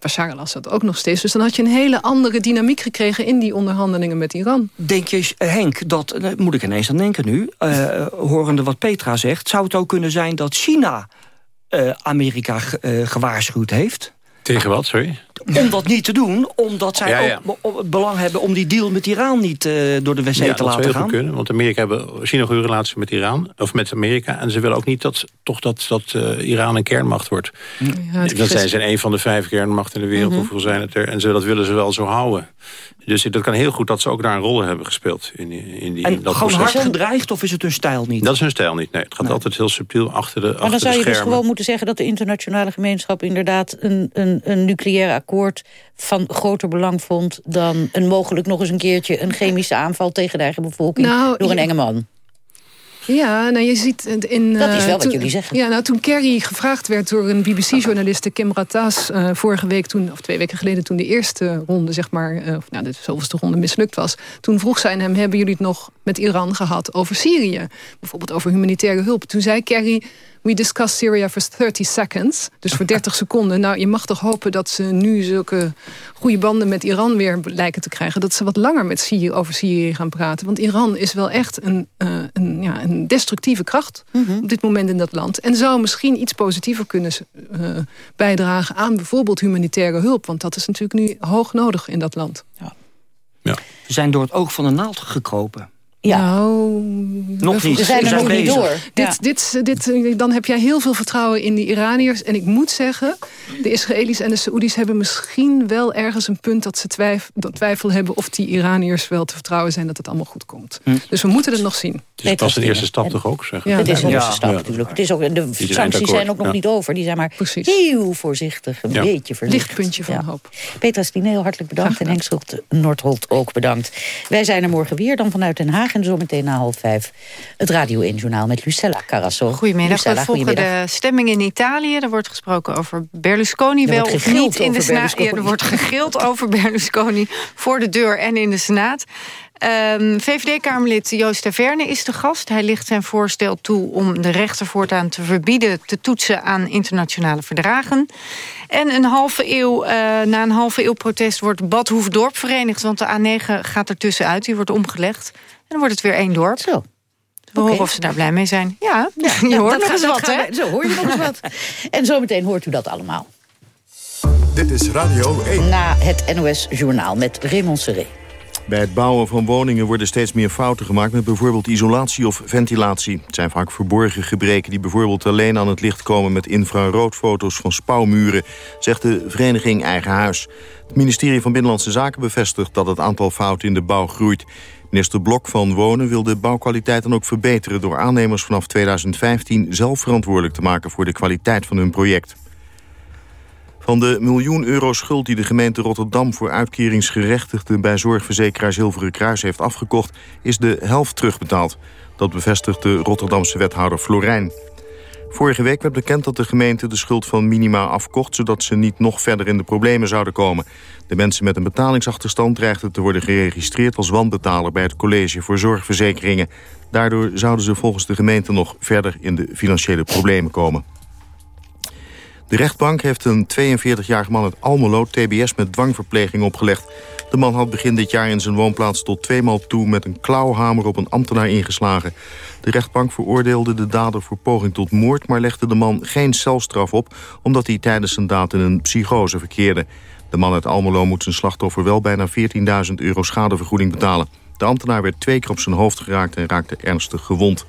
K: Bashar las dat ook nog steeds. Dus dan had je een hele andere dynamiek gekregen in die onderhandelingen met Iran. Denk je, eh, Henk,
C: dat, eh, moet ik ineens aan denken nu... Uh, horende wat Petra zegt, zou het ook kunnen zijn dat China... Amerika gewaarschuwd heeft?
A: Tegen wat, sorry?
C: om dat niet te doen, omdat zij ook belang hebben... om die deal met Iran niet eh, door de wc te laten heel goed
A: kunnen, want Amerika hebben zien nog relatie met Iran, of met Amerika... en ze willen ook niet dat, toch dat, dat eh, Iran een kernmacht wordt. dat zijn ze een van de vijf kernmachten in de wereld, mhm. hoeveel zijn het er? En ze, dat willen ze wel zo houden. Dus dat kan heel goed dat ze ook daar een rol hebben gespeeld. In, die, in die, en dat gewoon hard gedreigd of is het hun stijl niet? Dat is hun stijl niet, nee. Het gaat altijd heel subtiel achter de Maar dan zou je dus gewoon
B: moeten zeggen... dat de internationale gemeenschap inderdaad een, een, een nucleaire akkoord akkoord van groter belang vond... dan een mogelijk nog eens een keertje een chemische aanval tegen de eigen bevolking nou, door een enge man.
K: Ja, nou je ziet in. Dat is wel eh, wat jullie zeggen. Ja, nou toen Kerry gevraagd werd door een BBC-journaliste Kim Ratas eh, vorige week toen, of twee weken geleden, toen de eerste ronde, zeg maar, uh, of nou de zoveelste ronde mislukt was. Toen vroeg zij hem: Hebben jullie het nog met Iran gehad over Syrië? Bijvoorbeeld over humanitaire hulp. Toen zei Kerry. We discussed Syria for 30 seconds. Dus voor 30 (laughs) seconden. Nou, je mag toch hopen dat ze nu zulke goede banden met Iran weer lijken te krijgen. Dat ze wat langer met Syrië over Syrië gaan praten. Want Iran is wel echt een, eh, een, ja, een destructieve kracht mhm. op dit moment in dat land. En zou misschien iets positiever kunnen eh, bijdragen aan bijvoorbeeld humanitaire hulp. Want dat is natuurlijk nu hoog nodig in dat land. Ja.
C: Ja. Ze zijn door het oog van de naald gekropen.
K: Ja. Nou, nog niet. We zijn nog niet door. Dit, dit, dit, dan heb jij heel veel vertrouwen in die Iraniërs. En ik moet zeggen, de Israëli's en de Saoedi's hebben misschien wel ergens een punt dat ze twijf, dat twijfel hebben of die Iraniërs wel te vertrouwen zijn dat het allemaal goed komt. Hm. Dus we moeten het nog zien. Dus dat is een eerste stap
A: toch ook? Zeg. Ja. Het is een eerste stap natuurlijk. Het is ook, de sancties zijn ook nog niet
K: over. Die zijn maar heel voorzichtig.
A: Een beetje voorzichtig.
K: Lichtpuntje van hoop.
B: Petra heel hartelijk bedankt. En Henk Nordholt ook bedankt. Wij zijn er morgen weer dan vanuit Den Haag en zo na half vijf het Radio 1 Journaal met Lucella Carasso. Goedemiddag, Lucella, we volgen de
L: stemming in Italië. Er wordt gesproken over Berlusconi wel of niet in de Senaat. er wordt gegild (laughs) over Berlusconi voor de deur en in de Senaat. Ehm, VVD-Kamerlid Joost Taverne is de gast. Hij ligt zijn voorstel toe om de rechter voortaan te verbieden... te toetsen aan internationale verdragen. En een halve eeuw, eh, na een halve eeuw protest wordt Badhoefdorp verenigd. Want de A9 gaat er tussenuit, die wordt omgelegd. En dan wordt het weer één dorp. Zo. We okay. horen of ze daar blij mee zijn. Ja, (laughs) ja je hoort nog eens wat, hè? Zo hoor
B: je nog wat. (laughs) En zometeen hoort u dat allemaal.
D: Dit is Radio 1. Na het NOS Journaal met Raymond Seré. Bij het bouwen van woningen worden steeds meer fouten gemaakt... met bijvoorbeeld isolatie of ventilatie. Het zijn vaak verborgen gebreken die bijvoorbeeld alleen aan het licht komen... met infraroodfoto's van spouwmuren, zegt de vereniging Eigen Huis. Het ministerie van Binnenlandse Zaken bevestigt... dat het aantal fouten in de bouw groeit. Minister Blok van Wonen wil de bouwkwaliteit dan ook verbeteren... door aannemers vanaf 2015 zelf verantwoordelijk te maken... voor de kwaliteit van hun project. Van de miljoen euro schuld die de gemeente Rotterdam... voor uitkeringsgerechtigden bij zorgverzekeraar Zilveren Kruis heeft afgekocht... is de helft terugbetaald. Dat bevestigt de Rotterdamse wethouder Florijn. Vorige week werd bekend dat de gemeente de schuld van Minima afkocht... zodat ze niet nog verder in de problemen zouden komen. De mensen met een betalingsachterstand dreigden te worden geregistreerd... als wanbetaler bij het College voor Zorgverzekeringen. Daardoor zouden ze volgens de gemeente nog verder in de financiële problemen komen. De rechtbank heeft een 42-jarige man uit Almelo TBS met dwangverpleging opgelegd. De man had begin dit jaar in zijn woonplaats tot tweemaal toe... met een klauwhamer op een ambtenaar ingeslagen. De rechtbank veroordeelde de dader voor poging tot moord... maar legde de man geen celstraf op... omdat hij tijdens zijn daad in een psychose verkeerde. De man uit Almelo moet zijn slachtoffer wel bijna 14.000 euro schadevergoeding betalen. De ambtenaar werd twee keer op zijn hoofd geraakt en raakte ernstig gewond.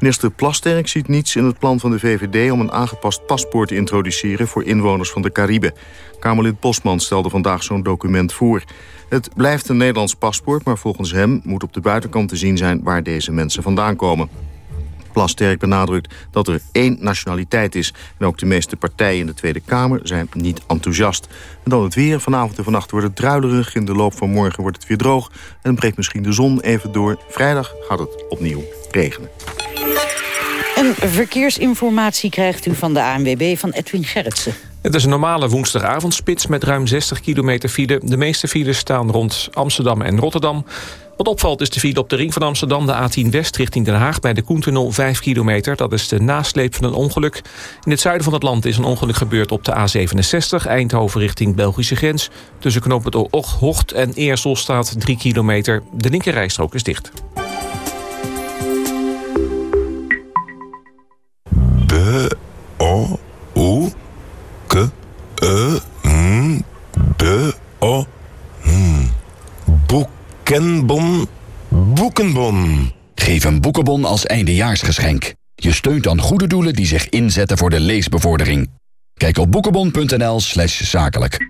D: Minister Plasterk ziet niets in het plan van de VVD... om een aangepast paspoort te introduceren voor inwoners van de Cariben. Kamerlid Bosman stelde vandaag zo'n document voor. Het blijft een Nederlands paspoort, maar volgens hem moet op de buitenkant te zien zijn... waar deze mensen vandaan komen. Plas sterk benadrukt dat er één nationaliteit is. En ook de meeste partijen in de Tweede Kamer zijn niet enthousiast. En dan het weer. Vanavond en vannacht wordt het druilerig. In de loop van morgen wordt het weer droog. En breekt misschien de zon even door. Vrijdag gaat het opnieuw regenen.
B: Een verkeersinformatie krijgt u van de ANWB van Edwin Gerritsen.
G: Het is een normale woensdagavondspits met ruim 60 kilometer file. De meeste files staan rond Amsterdam en Rotterdam. Wat opvalt is de file op de ring van Amsterdam, de A10 West richting Den Haag... bij de Koentunnel 5 kilometer. Dat is de nasleep van een ongeluk. In het zuiden van het land is een ongeluk gebeurd op de A67... Eindhoven richting Belgische grens. Tussen knooppunt Hocht en Eersel staat 3 kilometer. De linkerrijstrook is dicht.
M: Geef een boekenbon als eindejaarsgeschenk. Je steunt dan goede doelen die zich inzetten voor de leesbevordering. Kijk op boekenbon.nl slash zakelijk.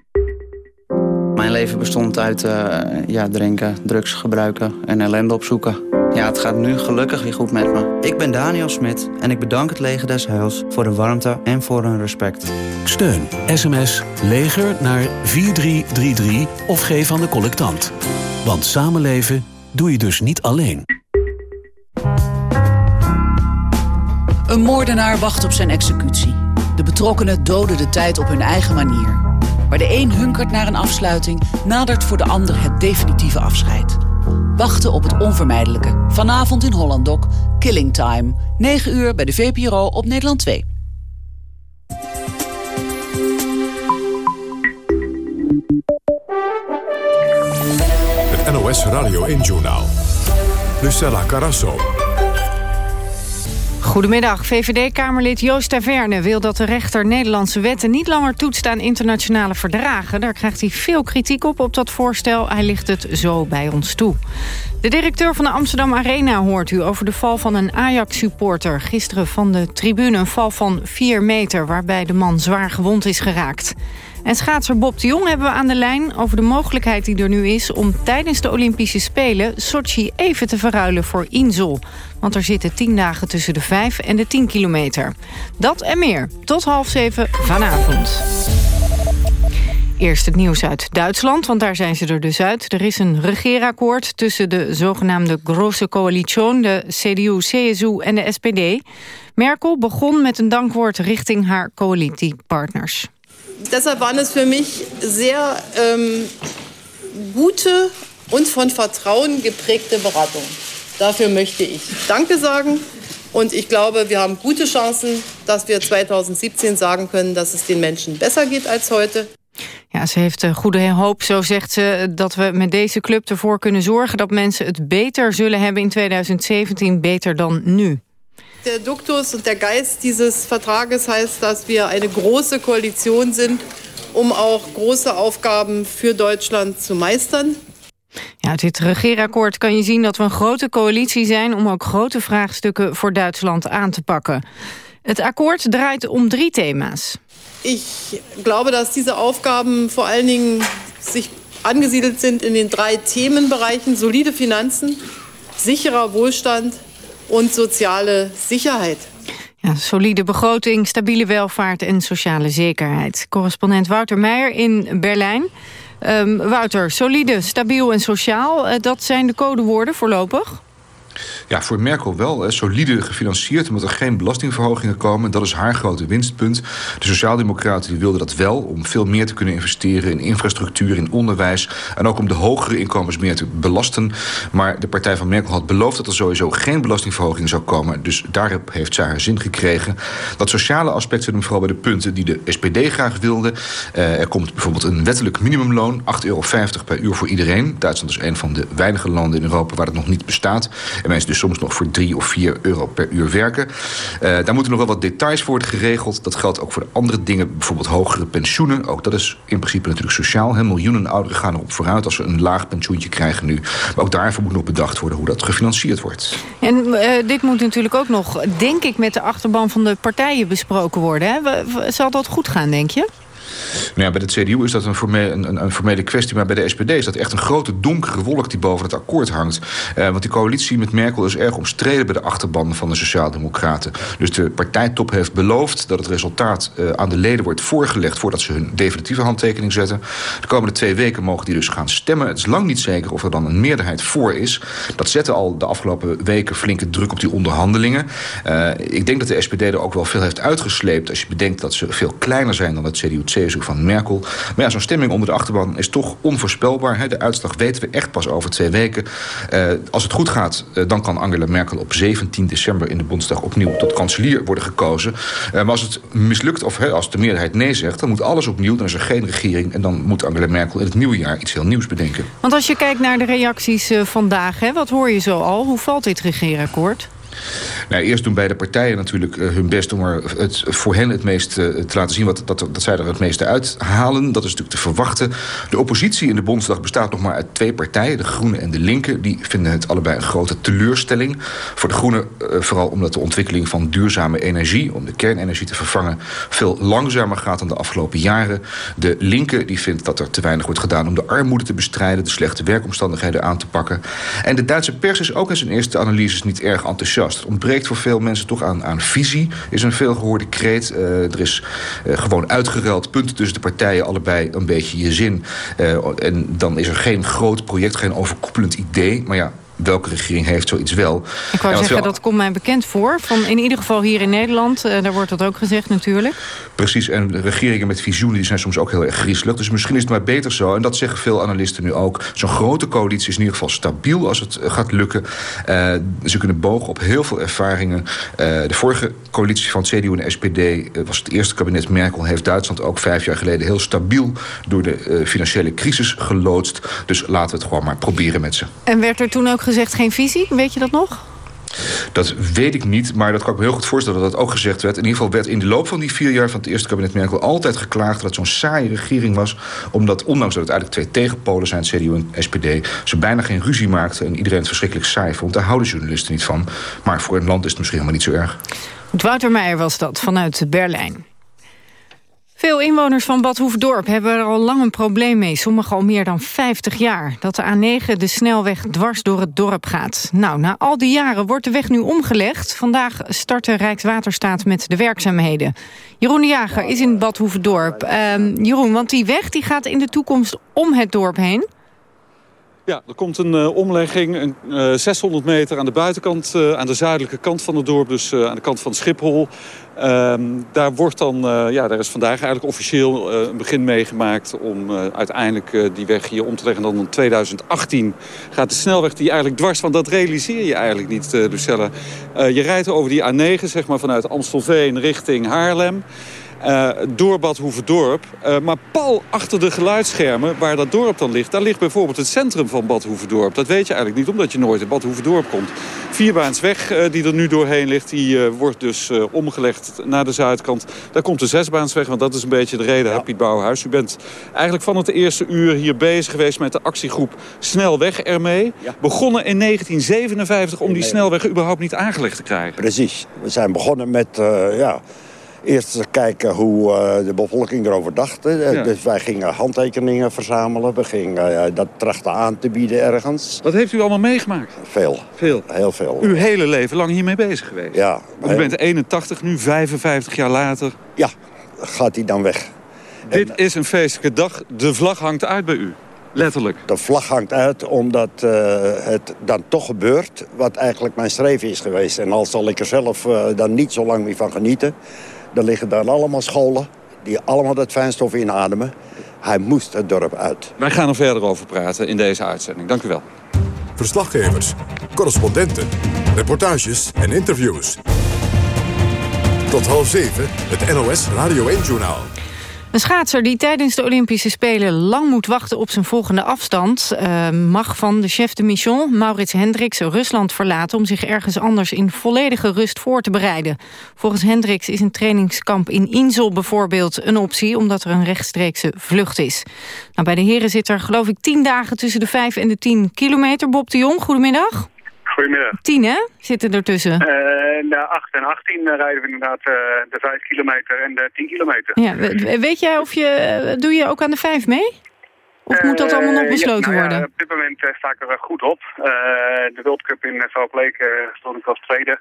J: Mijn leven bestond uit eh, ja, drinken, drugs gebruiken en ellende opzoeken. Ja, het gaat nu gelukkig weer goed met me. Ik ben Daniel Smit en ik bedank het Leger des Heils voor de warmte en voor hun respect.
A: Steun sms leger naar 4333 of geef aan de collectant. Want samenleven doe je dus niet alleen.
B: Een moordenaar wacht op zijn executie. De betrokkenen doden de tijd op hun eigen manier. Waar de een hunkert naar een afsluiting, nadert voor de ander het definitieve afscheid. Wachten op het onvermijdelijke. Vanavond in Hollandok, Killing Time. 9 uur bij de VPRO op Nederland 2.
A: NOS Radio 1-journaal.
E: Lucella Carasso.
L: Goedemiddag. VVD-Kamerlid Joost Taverne wil dat de rechter Nederlandse wetten... niet langer toetst aan internationale verdragen. Daar krijgt hij veel kritiek op, op dat voorstel. Hij ligt het zo bij ons toe. De directeur van de Amsterdam Arena hoort u over de val van een Ajax-supporter. Gisteren van de tribune een val van 4 meter... waarbij de man zwaar gewond is geraakt. En schaatser Bob de Jong hebben we aan de lijn over de mogelijkheid die er nu is... om tijdens de Olympische Spelen Sochi even te verruilen voor Insel. Want er zitten tien dagen tussen de 5 en de 10 kilometer. Dat en meer, tot half zeven vanavond. Eerst het nieuws uit Duitsland, want daar zijn ze er dus uit. Er is een regeerakkoord tussen de zogenaamde Grosse Coalition... de CDU, CSU en de SPD. Merkel begon met een dankwoord richting haar coalitiepartners.
N: deshalb waren es für mich sehr ähm, gute und von Vertrauen geprägte Beratungen. Dafür möchte ich Danke sagen. Und ich glaube, wir haben gute Chancen, dass wir 2017 sagen können, dass es den Menschen besser geht als heute.
L: Ja, ze heeft eh, goede hoop, zo zegt ze, eh, dat we met deze club ervoor kunnen zorgen... dat mensen het beter zullen hebben in 2017, beter dan nu.
N: Der Duktus und der Geist dieses Vertrages heißt, dass wir eine große Koalition sind, um auch große Aufgaben für Deutschland zu meistern.
L: Ja, uit dit regeerakkoord kan je zien dat we een grote coalitie zijn... om ook grote vraagstukken voor Duitsland aan te pakken. Het akkoord draait om drie thema's.
N: Ik glaube, dass diese Aufgaben vor allen Dingen sich angesiedelt sind in den drei Themenbereichen solide Finanzen, sicherer Wohlstand En sociale zekerheid.
L: Ja, solide begroting, stabiele welvaart en sociale zekerheid. Correspondent Wouter Meijer in Berlijn. Ehm, Wouter, solide, stabiel en sociaal, eh, dat zijn de codewoorden voorlopig?
M: Ja, voor Merkel wel. Hè. Solide gefinancierd, omdat er geen belastingverhogingen komen. Dat is haar grote winstpunt. De Sociaaldemocraten wilden dat wel, om veel meer te kunnen investeren in infrastructuur, in onderwijs. En ook om de hogere inkomens meer te belasten. Maar de partij van Merkel had beloofd dat er sowieso geen belastingverhoging zou komen. Dus daarop heeft zij haar zin gekregen. Dat sociale aspect zit hem vooral bij de punten die de SPD graag wilde. Eh, er komt bijvoorbeeld een wettelijk minimumloon, 8,50 euro per uur voor iedereen. Duitsland is een van de weinige landen in Europa waar dat nog niet bestaat. En mensen dus soms nog voor 3 of 4 euro per uur werken. Eh, daar moeten nog wel wat details voor worden geregeld. Dat geldt ook voor de andere dingen, bijvoorbeeld hogere pensioenen. Ook dat is in principe natuurlijk sociaal. Miljoenen ouderen gaan erop vooruit als ze een laag pensioentje krijgen nu. Maar ook daarvoor moet nog bedacht worden hoe dat gefinancierd wordt.
L: En eh, dit moet natuurlijk ook nog, denk ik, met de achterban van de partijen besproken worden. Hè? Zal dat goed gaan, denk je?
M: Nou ja, bij de CDU is dat een, formele, een, een formele kwestie. Maar bij de SPD is dat echt een grote donkere wolk die boven het akkoord hangt. Eh, want die coalitie met Merkel is erg omstreden bij de achterban van de Sociaaldemocraten. Dus de partijtop heeft beloofd dat het resultaat eh, aan de leden wordt voorgelegd voordat ze hun definitieve handtekening zetten. De komende twee weken mogen die dus gaan stemmen. Het is lang niet zeker of er dan een meerderheid voor is. Dat zette al de afgelopen weken flinke druk op die onderhandelingen. Eh, ik denk dat de SPD er ook wel veel heeft uitgesleept als je bedenkt dat ze veel kleiner zijn dan het cdu CSU van Merkel. Maar ja, zo'n stemming onder de achterban is toch onvoorspelbaar. Hè? De uitslag weten we echt pas over twee weken. Eh, als het goed gaat, eh, dan kan Angela Merkel op 17 december in de Bondsdag opnieuw tot kanselier worden gekozen. Eh, maar als het mislukt, of als de meerderheid nee zegt, dan moet alles opnieuw. Dan is er geen regering en dan moet Angela Merkel in het nieuwe jaar iets heel nieuws bedenken.
L: Want als je kijkt naar de reacties vandaag, hè, wat hoor je zo al? Hoe valt dit regeerakkoord?
M: Nou, eerst doen beide partijen natuurlijk eh, hun best om er voor hen het meest eh, te laten zien... Wat, dat, dat zij er het meeste uithalen. Dat is natuurlijk te verwachten. De oppositie in de Bondsdag bestaat nog maar uit twee partijen. De Groenen en de Linken. Die vinden het allebei een grote teleurstelling. Voor de Groenen eh, vooral omdat de ontwikkeling van duurzame energie... om de kernenergie te vervangen veel langzamer gaat dan de afgelopen jaren. De Linken die vindt dat er te weinig wordt gedaan om de armoede te bestrijden... de slechte werkomstandigheden aan te pakken. En de Duitse pers is ook in zijn eerste analyses niet erg enthousiast. Het ontbreekt voor veel mensen toch aan, aan visie, is een veelgehoorde kreet. Eh, er is eh, gewoon uitgeruild punten tussen de partijen, allebei een beetje je zin. Eh, en dan is er geen groot project, geen overkoepelend idee. Maar ja, welke regering heeft zoiets wel. Ik wou zeggen, wel... dat
L: komt mij bekend voor. Van in ieder geval hier in Nederland, eh, daar wordt dat ook gezegd natuurlijk.
M: Precies, en regeringen met visioenen die zijn soms ook heel erg griezelig. Dus misschien is het maar beter zo. En dat zeggen veel analisten nu ook. Zo'n grote coalitie is in ieder geval stabiel als het eh, gaat lukken. Eh, ze kunnen bogen op heel veel ervaringen. de vorige coalitie van CDU en SPD was het eerste kabinet Merkel... heeft Duitsland ook vijf jaar geleden heel stabiel... door de financiële crisis geloodst. Dus laten we het gewoon maar proberen met ze.
L: En werd er toen ook gezegd geen visie? Weet je dat nog?
M: Dat weet ik niet, maar dat kan ik me heel goed voorstellen dat dat ook gezegd werd. In ieder geval werd in de loop van die vier jaar van het eerste kabinet Merkel altijd geklaagd dat het zo'n saaie regering was. Omdat, ondanks dat het eigenlijk twee tegenpolen zijn, CDU en SPD, ze bijna geen ruzie maakten en iedereen het verschrikkelijk saai vond. Daar houden journalisten niet van. Maar voor een land is het misschien helemaal niet zo erg.
L: Wouter Meijer was dat vanuit Berlijn. Veel inwoners van Bad hebben er al lang een probleem mee. Sommigen al meer dan 50 jaar. Dat de A9 de snelweg dwars door het dorp gaat. Nou, na al die jaren wordt de weg nu omgelegd. Vandaag startte Rijkswaterstaat met de werkzaamheden. Jeroen de Jager is in Badhoevedorp. Ehm, Jeroen, want die weg die gaat in de toekomst om het dorp heen.
E: Ja, er komt een eh, omlegging, een, 600 eh, meter aan de buitenkant, eh, aan de zuidelijke kant van het dorp, dus aan de kant van Schiphol. Ehm, daar, wordt dan, ja, daar is vandaag eigenlijk officieel een begin meegemaakt om uiteindelijk die weg hier om te leggen. dan in 2018 gaat de snelweg die eigenlijk dwars, want dat realiseer je eigenlijk niet, Lucelle. je rijdt over die A9, zeg maar vanuit Amstelveen richting Haarlem. Eh, door Bad eh, maar pal achter de geluidsschermen waar dat dorp dan ligt... daar ligt bijvoorbeeld het centrum van Bad Dat weet je eigenlijk niet, omdat je nooit in Bad Hoevendorp komt. Vierbaansweg eh, die er nu doorheen ligt, die wordt dus omgelegd naar de zuidkant. Daar komt de zesbaansweg, want dat is een beetje de reden, ja. Piet Bouwhuis. U bent eigenlijk van het eerste uur hier bezig geweest met de actiegroep Snelweg Ermee. Begonnen in 1957 om die snelweg überhaupt niet aangelegd te krijgen. Precies. We zijn begonnen met... ja, Eerst kijken hoe eh, de bevolking erover dacht. Dus wij gingen handtekeningen verzamelen. We gingen eh, dat trachten aan te bieden ergens. Wat heeft u allemaal meegemaakt? Veel. Veel?
D: Heel veel. Uw
E: hele leven lang hiermee bezig geweest? Ja. u bent 81 nu, 55 jaar later. Ja, gaat hij dan weg. Dit is een feestelijke dag. De vlag hangt uit bij u. Letterlijk. De vlag hangt uit omdat eh, het dan toch gebeurt wat eigenlijk mijn streven is geweest. En al zal ik er zelf dan niet zo lang meer van genieten... Er liggen daar allemaal scholen die allemaal dat fijnstof inademen. Hij moest het dorp uit. Wij gaan er verder over praten in deze uitzending. Dank u wel.
A: Verslaggevers, correspondenten, reportages en interviews. Tot half zeven, het NOS Radio 1-journaal.
L: Een schaatser die tijdens de Olympische Spelen lang moet wachten op zijn volgende afstand... Eh, mag van de chef de mission, Maurits Hendricks, Rusland verlaten... om zich ergens anders in volledige rust voor te bereiden. Volgens Hendricks is een trainingskamp in Insel bijvoorbeeld een optie... omdat er een rechtstreekse vlucht is. Nou, bij de heren zit er geloof ik tien dagen tussen de vijf en de tien kilometer. Bob de Jong, goedemiddag.
F: Goedemiddag. Tien hè, zitten ertussen. Uh eh, en de eh, 8 en 18 eh, rijden we inderdaad eh, de 5 kilometer en de 10 kilometer. Ja,
L: weet jij of je, doe je ook aan de 5 mee? Of moet dat allemaal nog besloten nou worden?
F: Op dit moment sta ik er goed op. de World Cup in Valkleek stond ik als tweede.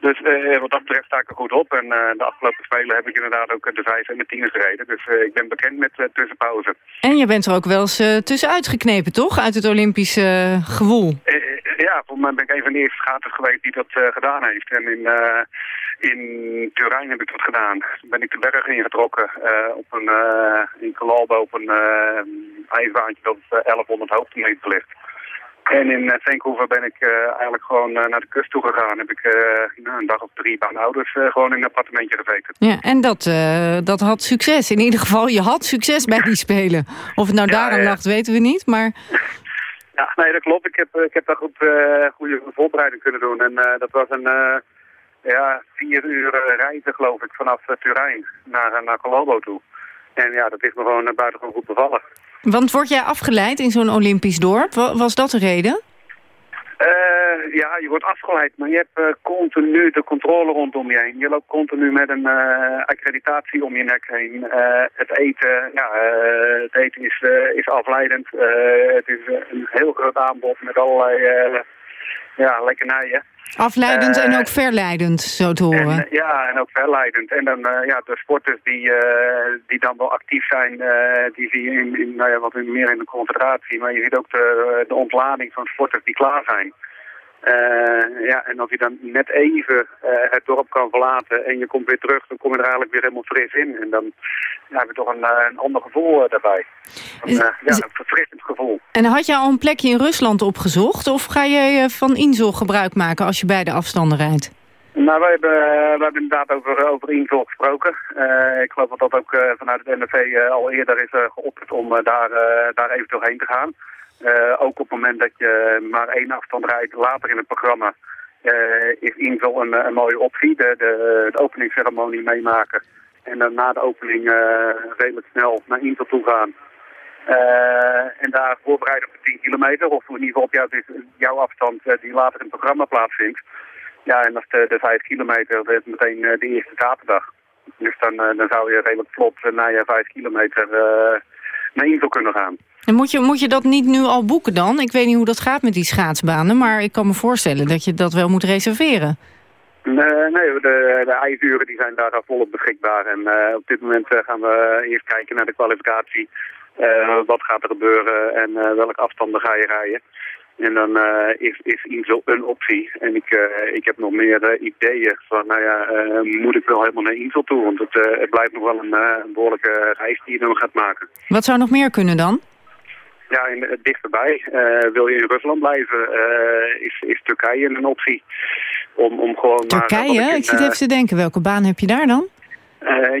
F: Dus wat dat betreft sta ik er goed op. En de afgelopen spelen heb ik inderdaad ook de vijf en de tien gereden. Dus ik ben bekend met tussenpauzen.
L: En je bent er ook wel eens tussenuit geknepen, toch? Uit het Olympische gewoel.
F: Maar ben ik een van de eerste gaten geweest die dat eh, gedaan heeft. En in, eh, in Turijn heb ik dat gedaan. Toen ben ik de berg ingetrokken eh, op een, in Colalbo op een ijsbaantje dat 1100 hoogtemeter ligt. En in Vancouver ben ik eigenlijk gewoon naar de kust toe gegaan. Heb ik uh, een dag of drie bij mijn ouders gewoon in een appartementje gezeten.
I: Ja,
L: en dat, dat had succes. In ieder geval, je had succes bij die spelen. Of het nou daarom lag, weten we niet. Maar
F: ja, nee, dat klopt. Ik heb, eh, ik heb daar goed, eh, goede voorbereiding kunnen doen. En eh, dat was een ja, vier uur reizen, geloof ik, vanaf Turijn naar, naar Colombo toe. En ja, dat is me gewoon buitengewoon goed bevallen.
L: Want word jij afgeleid in zo'n Olympisch dorp? Was dat de reden?
F: Uh, ja, je wordt afgeleid, maar je hebt uh, continu de controle rondom je heen. Je loopt continu met een uh, accreditatie om je nek heen. het eten, ja, het eten is, is afleidend. het is een heel groot aanbod met allerlei ja, lekker lekkernijen. Afleidend en eh, ook
L: verleidend, zo te horen. En,
F: eh, ja, en ook verleidend. En dan eh, ja, de sporters die, uh, die dan wel actief zijn, die zie je in, in, nou ja, wat meer in de concentratie. Maar je ziet ook de, de ontlading van sporters die klaar zijn. Eh, ja, en als je dan net even eh, het dorp kan verlaten en je komt weer terug, dan kom je er eigenlijk weer helemaal fris in. En dan ja, heb je toch een, eh, een ander gevoel daarbij. ja, een verfrissend gevoel.
L: En had je al een plekje in Rusland opgezocht? Of ga je van Inzol gebruik maken als je beide afstanden rijdt?
F: Nou, wij hebben, we hebben inderdaad over, over Inzol gesproken. ik geloof dat dat ook vanuit het NRV al eerder is geopperd om daar, daar even doorheen te gaan. Eh, ook op het moment dat je maar één afstand rijdt later in het programma... Eh, is inval een, een mooie optie. De, de, openingsceremonie meemaken en dan na de opening eh, redelijk snel naar Inter toe gaan. en daar voorbereiden op de 10 kilometer, of in ieder geval op dus jouw, afstand die later in het programma plaatsvindt. Ja, en dat is de, de 5 kilometer, dat is meteen de eerste zaterdag. Dus dan, dan zou je redelijk vlot naar je 5 kilometer naar Inter kunnen gaan.
L: En moet je, moet je dat niet nu al boeken dan? Ik weet niet hoe dat gaat met die schaatsbanen... maar ik kan me voorstellen dat je dat wel moet reserveren.
F: Nee, nee de, de die zijn daar al volop beschikbaar. En eh, op dit moment eh, gaan we eerst kijken naar de kwalificatie. Eh, wat gaat er gebeuren en welke afstanden ga je rijden. En dan is, is een optie. En ik, ik heb nog meer ideeën van, nou ja, moet ik wel helemaal naar Insel toe? Want het, het blijft nog wel een, een behoorlijke reis die je dan gaat maken.
L: Wat zou nog meer kunnen dan?
F: Ja, in, eh, dichterbij. Eh, wil je in Rusland blijven, eh, is, is Turkije een optie. Om, om gewoon Turkije? Maar, ik zit even te
L: denken, welke baan heb je daar dan?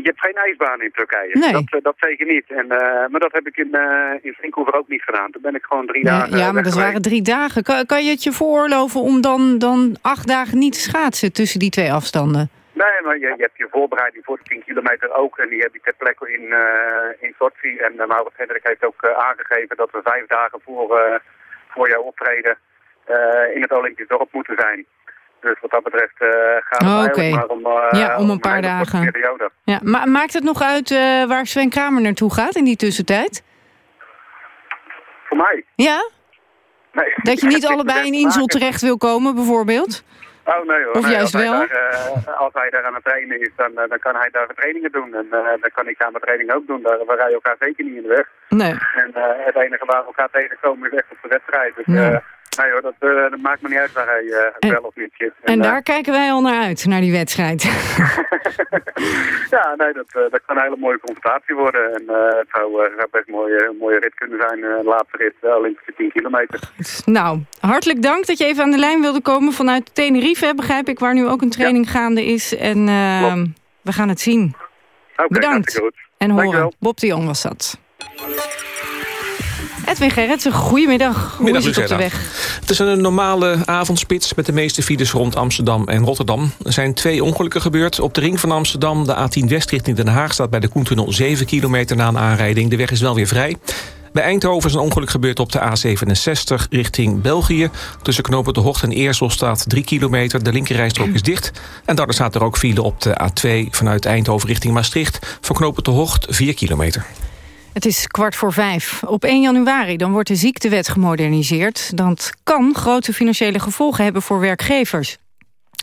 F: je hebt geen ijsbaan in Turkije. Nee. Dat, dat zeker niet. En, uh, maar dat heb ik in, uh, in Vancouver ook niet gedaan. Toen ben ik gewoon drie nee, dagen Ja, maar dat waren
L: drie dagen. Kan, kan je het je veroorloven om dan, dan acht dagen niet te schaatsen tussen die twee afstanden?
F: Nee, maar je, hebt je voorbereiding voor de 10 kilometer ook. En die heb je ter plekke in, uh, in Sotzi. En uh, Maurits Hendrik heeft ook eh, aangegeven dat we vijf dagen voor, voor jouw optreden in het Olympisch dorp moeten zijn. Dus wat dat betreft gaat het oh, okay. maar om, ja, om, een paar dagen.
L: Ja, maar maakt het nog uit waar Sven Kramer naartoe gaat in die tussentijd? Voor mij? Ja?
N: Nee. Dat je niet (laughs) allebei in Insel terecht
L: wil komen bijvoorbeeld?
F: Oh nee hoor. Of als wel? Hij daar, eh, als hij daar aan het trainen is, dan, eh, dan kan hij daar trainingen doen. En eh, dan kan ik aan de training ook doen. Daar, we rijden elkaar zeker niet in de weg. Nee. En het enige waar we elkaar tegenkomen is echt op de wedstrijd. Dus, Nee hoor, eh, dat, maakt me niet uit waar hij eh, wel of niet zit. En, daar eh,
L: kijken wij al naar uit, naar die wedstrijd.
F: (laughs) ja, nee, dat, dat kan een hele mooie confrontatie worden. En het zou, best een mooie, mooie rit kunnen zijn, een laatste rit, de 10 kilometer.
L: Nou, hartelijk dank dat je even aan de lijn wilde komen vanuit Tenerife, begrijp ik, waar nu ook een training gaande is. En we gaan het zien. Bedankt. En horen. Bob de Jong was dat. Edwin Gerritsen, goedemiddag. Hoe Middag, is het op de weg?
G: Het is een normale avondspits met de meeste files rond Amsterdam en Rotterdam. Er zijn twee ongelukken gebeurd. Op de ring van Amsterdam, de A10 West richting Den Haag... staat bij de Koentunnel 7 kilometer na een aanrijding. De weg is wel weer vrij. Bij Eindhoven is een ongeluk gebeurd op de A67 richting België. Tussen knopen de Hocht en Eersel staat 3 kilometer. De linkerrijstrook is dicht. En daardoor staat er ook file op de A2 vanuit Eindhoven richting Maastricht. Van knopen de Hocht 4 kilometer.
L: Het is kwart voor vijf. Op 1 januari dan wordt de ziektewet gemoderniseerd. Dat kan grote financiële gevolgen hebben voor werkgevers.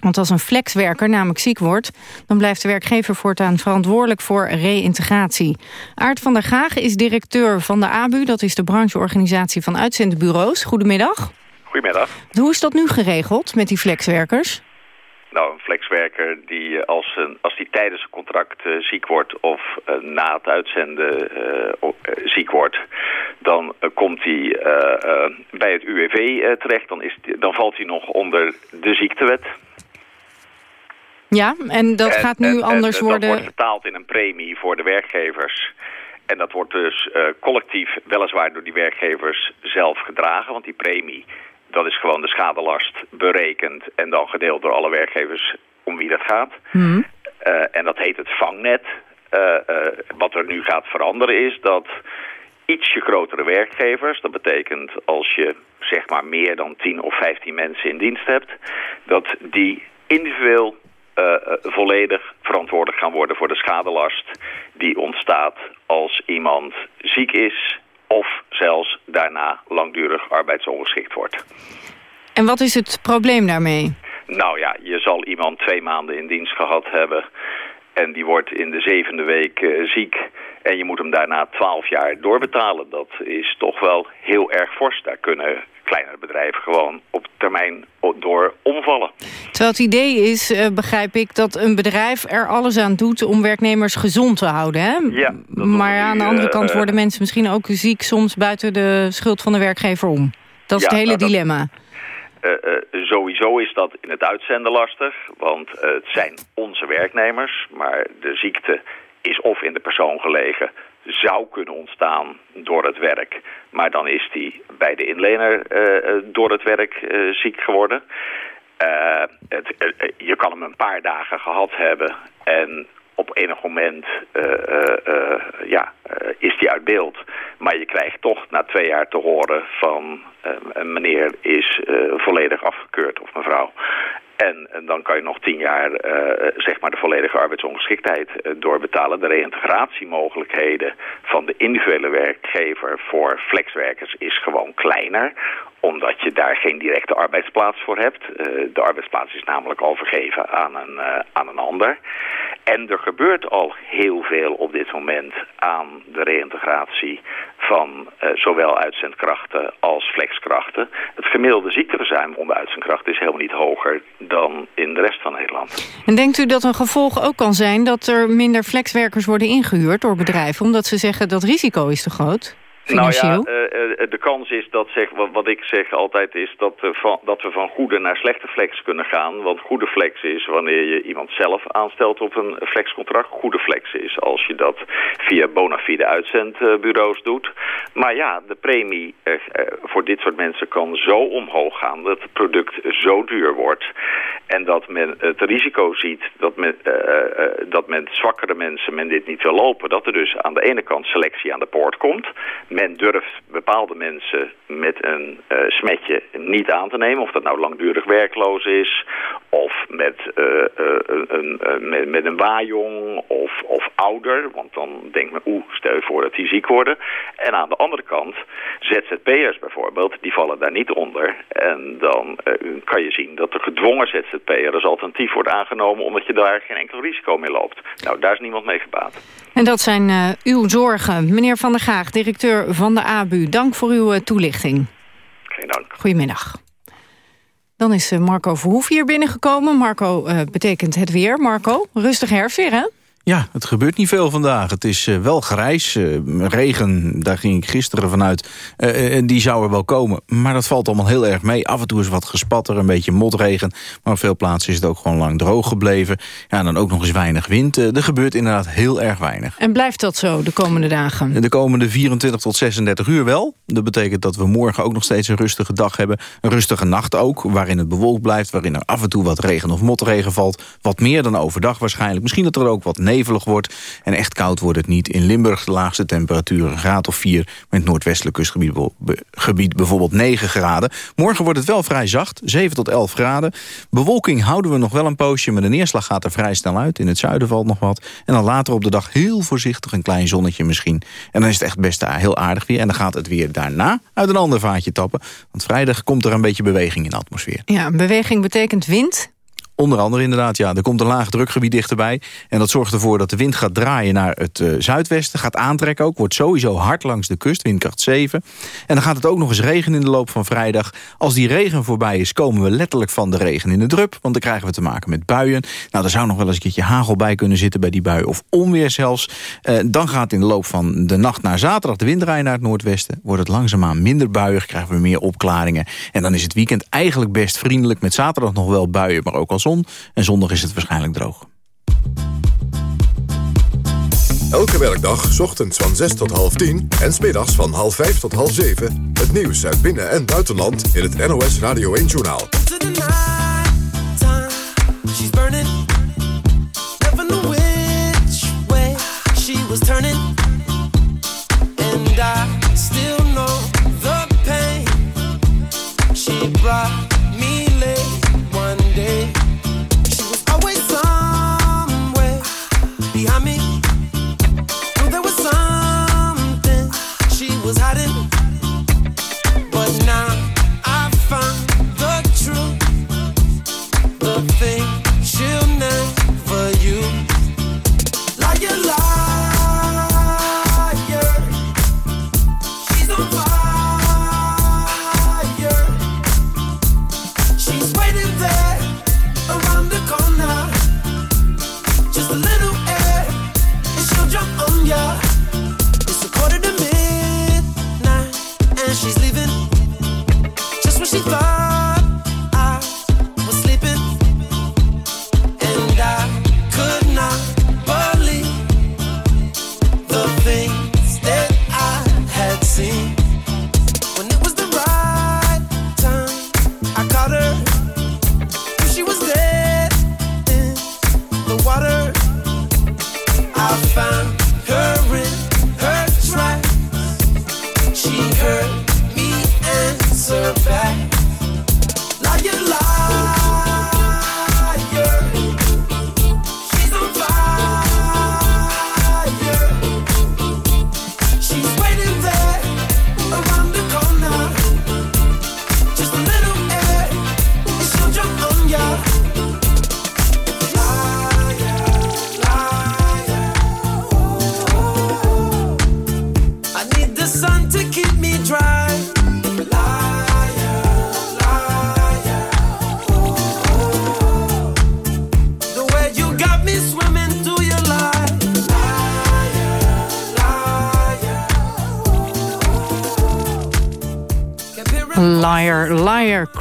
L: Want als een flexwerker namelijk ziek wordt... dan blijft de werkgever voortaan verantwoordelijk voor reïntegratie. Aart van der Gaag is directeur van de ABU. Dat is de brancheorganisatie van uitzendbureaus. Goedemiddag. Goedemiddag. Hoe is dat nu geregeld met die flexwerkers?
O: Nou, een flexwerker die eh, als, een, als die tijdens een contract eh, ziek wordt of eh, na het uitzenden ziek wordt, dan komt hij bij het UWV terecht. Dan, is, dan valt hij nog onder de ziektewet.
L: Ja, en dat gaat nu anders en, worden... Dat wordt
O: betaald in een premie voor de werkgevers. En dat wordt dus collectief weliswaar door die werkgevers zelf gedragen... want die premie dat is gewoon de schadelast berekend en dan gedeeld door alle werkgevers om wie dat gaat. Hmm. Eh, en dat heet het vangnet. Eh, eh, wat er nu gaat veranderen is dat ietsje grotere werkgevers, dat betekent als je zeg maar meer dan 10 of 15 mensen in dienst hebt, dat die individueel volledig verantwoordelijk gaan worden voor de schadelast die ontstaat als iemand ziek is, of zelfs daarna langdurig arbeidsongeschikt wordt.
L: En wat is het probleem daarmee?
O: Nou ja, je zal iemand twee maanden in dienst gehad hebben... en die wordt in de zevende week eh, ziek... en je moet hem daarna twaalf jaar doorbetalen. Dat is toch wel heel erg fors. Daar kunnen kleinere bedrijven gewoon op termijn door omvallen.
L: Terwijl het idee is, eh, begrijp ik, dat een bedrijf er alles aan doet om werknemers gezond te houden. Hè? Ja, maar aan de andere eh, kant worden eh, mensen misschien ook ziek soms buiten de schuld van de werkgever om. Dat is het hele nou, dilemma.
O: sowieso is dat in het uitzenden lastig, want het zijn onze werknemers, maar de ziekte is of in de persoon gelegen zou kunnen ontstaan door het werk. Maar dan is die bij de inlener eh, eh, door het werk eh, ziek geworden. het, je kan hem een paar dagen gehad hebben en op enig moment ja, eh, is die uit beeld. Maar je krijgt toch na twee jaar te horen van eh, een meneer is eh, volledig afgekeurd of mevrouw. En, en, dan kan je nog tien jaar zeg maar de volledige arbeidsongeschiktheid doorbetalen. De reintegratiemogelijkheden van de individuele werkgever voor flexwerkers is gewoon kleiner. Omdat je daar geen directe arbeidsplaats voor hebt. de arbeidsplaats is namelijk al vergeven aan een, aan een ander. En er gebeurt al heel veel op dit moment aan de reintegratie van eh, zowel uitzendkrachten als flexkrachten. Het gemiddelde ziekteverzuim onder uitzendkrachten is helemaal niet hoger dan in de rest van Nederland.
L: En denkt u dat een gevolg ook kan zijn dat er minder flexwerkers worden ingehuurd door bedrijven... omdat ze zeggen dat risico is te groot? Nou ja,
O: eh, eh, eh, de kans is dat, zeg, wat ik zeg altijd, is dat, van, dat we van goede naar slechte flex kunnen gaan. Want goede flex is wanneer je iemand zelf aanstelt op een flexcontract. Goede flex is als je dat via bona fide uitzendbureaus doet. Maar ja, de premie voor dit soort mensen kan zo omhoog gaan dat het product zo duur wordt. En dat men het risico ziet dat men, dat men zwakkere mensen men dit niet wil lopen. Dat er dus aan de ene kant selectie aan de poort komt men durft bepaalde mensen met een uh, smetje niet aan te nemen. Of dat nou langdurig werkloos is, of met, eh, eh, een, met, met, een waaiong, of, of ouder. Want dan denkt men, oeh, stel je voor dat die ziek worden. En aan de andere kant, ZZP'ers bijvoorbeeld, die vallen daar niet onder. En dan kan je zien dat de gedwongen ZZP'er als alternatief wordt aangenomen... omdat je daar geen enkel risico mee loopt. Nou, daar is niemand mee gebaat.
L: En dat zijn uw zorgen. Meneer Van der Gaag, directeur van de ABU. Dank voor uw eh, toelichting. Geen dank. Goedemiddag. Dan is eh, Marco Verhoef hier binnengekomen. Marco eh, betekent het weer. Marco, rustig herfst weer, hè?
P: Ja, het gebeurt niet veel vandaag. Het is eh, wel grijs. Eh, regen, daar ging ik gisteren vanuit. Eh, die zou er wel komen. Maar dat valt allemaal heel erg mee. Af en toe is wat gespatter, een beetje motregen. Maar op veel plaatsen is het ook gewoon lang droog gebleven. Ja, en dan ook nog eens weinig wind. er gebeurt inderdaad heel erg weinig.
L: En blijft dat zo de komende dagen?
P: De komende 24 tot 36 uur wel. Dat betekent dat we morgen ook nog steeds een rustige dag hebben. Een rustige nacht ook, waarin het bewolkt blijft. Waarin er af en toe wat regen of motregen valt. Wat meer dan overdag waarschijnlijk. Misschien dat er ook wat nevelig wordt. En echt koud wordt het niet. In Limburg de laagste temperatuur een graad of 4. Met noordwestelijk kustgebied gebied bijvoorbeeld 9 graden. Morgen wordt het wel vrij zacht, 7 tot 11 graden. Bewolking houden we nog wel een poosje, maar de neerslag gaat er vrij snel uit. In het zuiden valt nog wat. En dan later op de dag heel voorzichtig een klein zonnetje misschien. En dan is het echt best heel aardig weer. En dan gaat het weer daarna uit een ander vaatje tappen. Want vrijdag komt er een beetje beweging in de atmosfeer.
L: Ja, beweging betekent wind.
P: Onder andere inderdaad, ja. Er komt een laag drukgebied dichterbij. En dat zorgt ervoor dat de wind gaat draaien naar het eh, zuidwesten. Gaat aantrekken ook. Wordt sowieso hard langs de kust. Windkracht 7. En dan gaat het ook nog eens regen in de loop van vrijdag. Als die regen voorbij is, komen we letterlijk van de regen in de drup. Want dan krijgen we te maken met buien. Nou, er zou nog wel eens een keertje hagel bij kunnen zitten bij die bui. Of onweer zelfs. Eh, dan gaat in de loop van de nacht naar zaterdag de wind draaien naar het noordwesten. Wordt het langzaamaan minder buiig. Krijgen we meer opklaringen. En dan is het weekend eigenlijk best vriendelijk. Met zaterdag nog wel buien, maar ook als zon. En zondag is het waarschijnlijk droog.
A: Elke werkdag, ochtends van 6 tot half 10 en smiddags van half 5 tot half 7. Het nieuws uit binnen- en buitenland in het NOS Radio 1-journaal.
N: She brought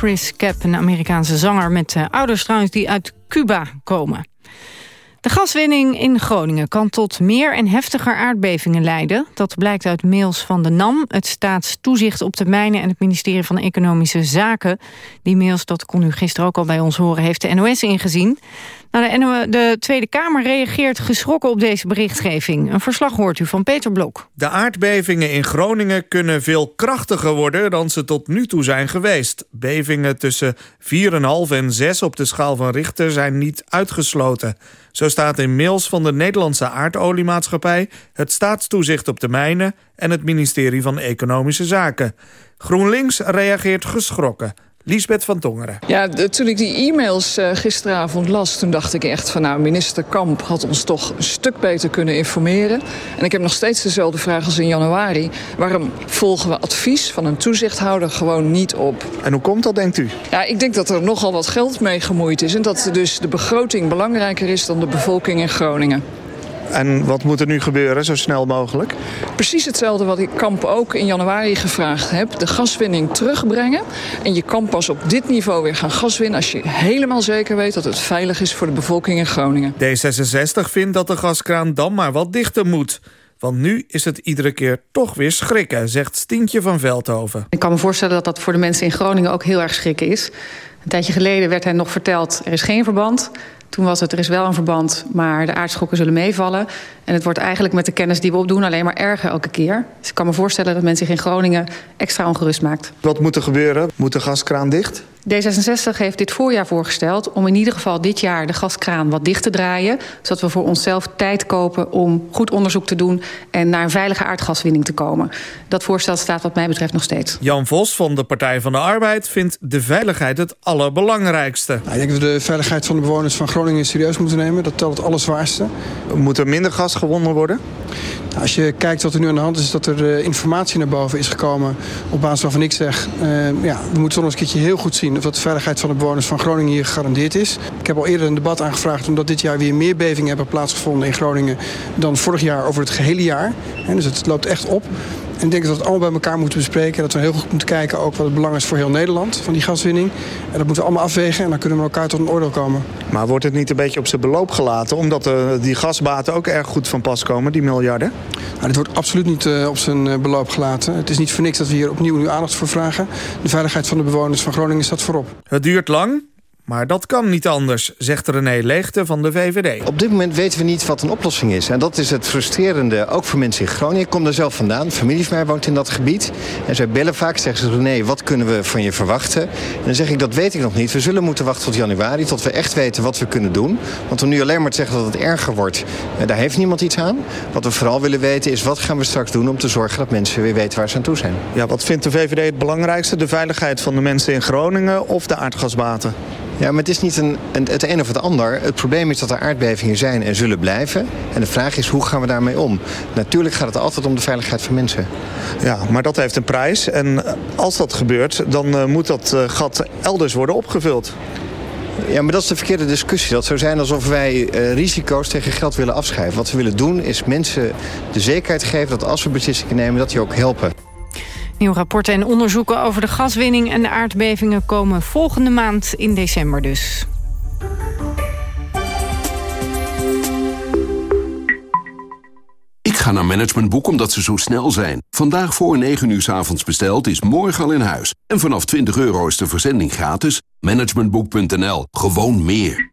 L: Chris Cap, een Amerikaanse zanger... met eh, ouders trouwens die uit Cuba komen. De gaswinning in Groningen kan tot meer en heftiger aardbevingen leiden. Dat blijkt uit mails van de NAM, het staatstoezicht op de mijnen... en het ministerie van Economische Zaken. Die mails, dat kon u gisteren ook al bij ons horen, heeft de NOS ingezien. Nou, de Tweede Kamer reageert geschrokken op deze berichtgeving. Een verslag hoort u van Peter Blok.
J: De aardbevingen in Groningen kunnen veel krachtiger worden... dan ze tot nu toe zijn geweest. Bevingen tussen 4,5 en 6 op de schaal van Richter zijn niet uitgesloten. Zo staat in mails van de Nederlandse aardoliemaatschappij... het staatstoezicht op de mijnen en het ministerie van Economische Zaken. GroenLinks reageert geschrokken... Liesbeth van Tongeren.
K: Ja, toen ik die e-mails eh, gisteravond las... toen dacht ik echt van nou, minister Kamp had ons toch een stuk beter kunnen informeren. En ik heb nog steeds dezelfde vraag als in januari. Waarom volgen we advies van een
J: toezichthouder gewoon niet op? En hoe komt dat, denkt u? Ja,
K: ik denk dat er nogal wat geld mee gemoeid is... en dat dus de begroting belangrijker is dan de bevolking in Groningen.
J: En wat moet er nu gebeuren, zo snel mogelijk?
K: Precies hetzelfde wat ik Kamp ook in januari gevraagd heb. De gaswinning terugbrengen. En je kan pas op dit niveau weer gaan gaswinnen... als je helemaal zeker weet dat het veilig is voor de bevolking
J: in Groningen. D66 vindt dat de gaskraan dan maar wat dichter moet... Want nu is het iedere keer toch weer schrikken, zegt Stientje van Veldhoven. Ik
K: kan me voorstellen dat dat voor de mensen in Groningen ook heel erg schrikken is. Een tijdje geleden werd hen nog verteld, er is geen verband. Toen was het, er is wel een verband, maar de aardschokken zullen meevallen. En het wordt eigenlijk met de kennis die we opdoen alleen maar erger elke keer. Dus ik kan me voorstellen dat men zich in Groningen extra
J: ongerust maakt. Wat moet er gebeuren? Moet de gaskraan dicht?
K: D66 heeft dit voorjaar voorgesteld om in ieder geval dit jaar de gaskraan wat dicht te draaien. Zodat we voor onszelf tijd kopen om goed onderzoek te doen en naar een veilige aardgaswinning te komen. Dat voorstel staat wat mij betreft nog steeds.
J: Jan Vos van de Partij van de Arbeid vindt de veiligheid het allerbelangrijkste. Nou, ik denk dat we de veiligheid van de bewoners van Groningen serieus moeten nemen. Dat telt het allerzwaarste. Moet er minder gas gewonnen worden? Als je kijkt wat er nu aan de hand is, dat er eh, informatie naar boven is gekomen op basis waarvan ik zeg, eh, ja, we moeten zonder een keertje heel goed zien of dat de veiligheid van de bewoners van Groningen hier gegarandeerd is. Ik heb al eerder een debat aangevraagd omdat dit jaar weer meer bevingen hebben plaatsgevonden in Groningen dan vorig jaar over het gehele jaar. dus het loopt echt op. En ik denk dat we het allemaal bij elkaar moeten bespreken. Dat we heel goed moeten kijken ook wat het belang is voor heel Nederland van die gaswinning. En dat moeten we allemaal afwegen en dan kunnen we elkaar tot een oordeel komen. Maar wordt het niet een beetje op zijn beloop gelaten? Omdat eh, die gasbaten ook erg goed van pas komen, die miljarden? Nou, dit wordt absoluut niet eh, op zijn eh, beloop gelaten. Het is niet voor niks dat we hier opnieuw nu aandacht voor vragen. De veiligheid van de bewoners van Groningen staat voorop. Het duurt lang, maar dat kan niet anders, zegt René Leegte van de VVD. Op dit moment weten we niet wat een oplossing is. En dat is het frustrerende, ook voor mensen in Groningen. Ik kom daar zelf vandaan, familie van mij woont in dat gebied. En zij bellen vaak, zeggen ze René, wat kunnen we van je verwachten? En dan zeg ik, dat weet ik nog niet. We zullen moeten wachten tot januari, tot we echt weten wat we kunnen doen. Want om nu alleen maar te zeggen dat het erger wordt, eh, daar heeft niemand iets aan. Wat we vooral willen weten is, wat gaan we straks doen om te zorgen dat mensen weer weten waar ze aan toe zijn. Ja, wat vindt de VVD het belangrijkste? De veiligheid van de mensen in Groningen of de aardgasbaten? Ja, maar het is niet een, het een of het ander. Het probleem is dat er aardbevingen zijn en zullen blijven. En de vraag is, hoe gaan we daarmee om? Natuurlijk gaat het altijd om de veiligheid van mensen. Ja, maar dat heeft een prijs. En als dat gebeurt, dan eh, moet dat eh, gat elders worden opgevuld. Ja, maar dat is de verkeerde discussie. Dat zou zijn alsof wij eh, risico's tegen geld willen afschrijven. Wat we willen doen is mensen de zekerheid geven dat als we beslissingen nemen, dat die ook helpen.
L: Nieuwe Rapporten en onderzoeken over de gaswinning en de aardbevingen... komen volgende maand in december dus.
E: Ik ga naar Managementboek omdat ze zo snel zijn. Vandaag voor 9 uur s avonds besteld is morgen al in huis. En vanaf 20 euro is de verzending gratis. Managementboek.nl. Gewoon
D: meer.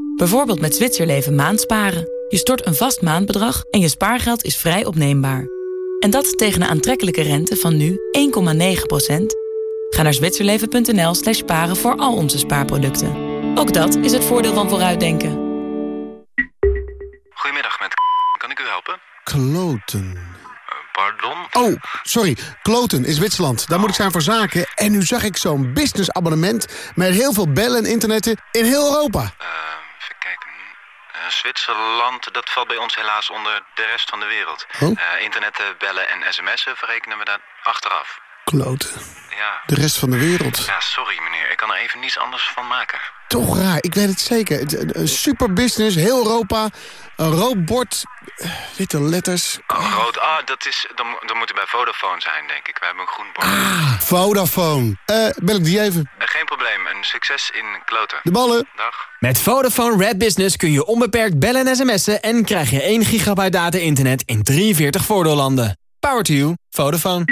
H: Bijvoorbeeld met Zwitserleven maandsparen. Je stort een vast maandbedrag en je spaargeld is vrij opneembaar. En dat tegen een aantrekkelijke rente van nu 1,9%. Ga naar zwitserleven.nl slash sparen voor al onze spaarproducten. Ook dat is het voordeel van vooruitdenken.
I: Goedemiddag, met kan ik u
D: helpen? Kloten. Eh, pardon? Oh, sorry. Kloten is Zwitserland. Daar moet ik zijn voor zaken. En nu zag ik zo'n businessabonnement met heel veel bellen en internetten in heel Europa. Eh,
I: Zwitserland, dat valt bij ons helaas onder de rest van de wereld. Oh? Eh, internet, bellen en sms'en verrekenen we daar achteraf.
J: Kloten.
A: Ja. De rest van de wereld. Ja, sorry meneer. Ik kan er even niets anders van maken. Toch raar.
J: Ik weet het zeker. Eh, eh, super business, heel Europa. Een rood bord, eh, witte letters.
I: Oh, een rood, ah, dat, is, dan, dan moet het bij Vodafone zijn, denk ik. We hebben een groen
G: bord. Ah,
J: Vodafone. Eh, bel ik die even?
I: Eh, geen probleem, een succes in kloten. De ballen.
J: Dag. Met Vodafone Red Business kun je onbeperkt bellen en sms'en... en krijg je 1 gigabyte data-internet in 43 voordeellanden. Power to you. Vodafone.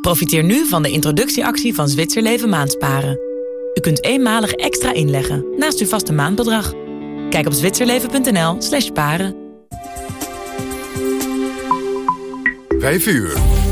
J: Profiteer
H: nu van de introductieactie van Zwitserleven Maandsparen. U kunt eenmalig extra inleggen, naast uw vaste maandbedrag... Kijk op zwitserleven.nl slash paren.
D: 5 uur.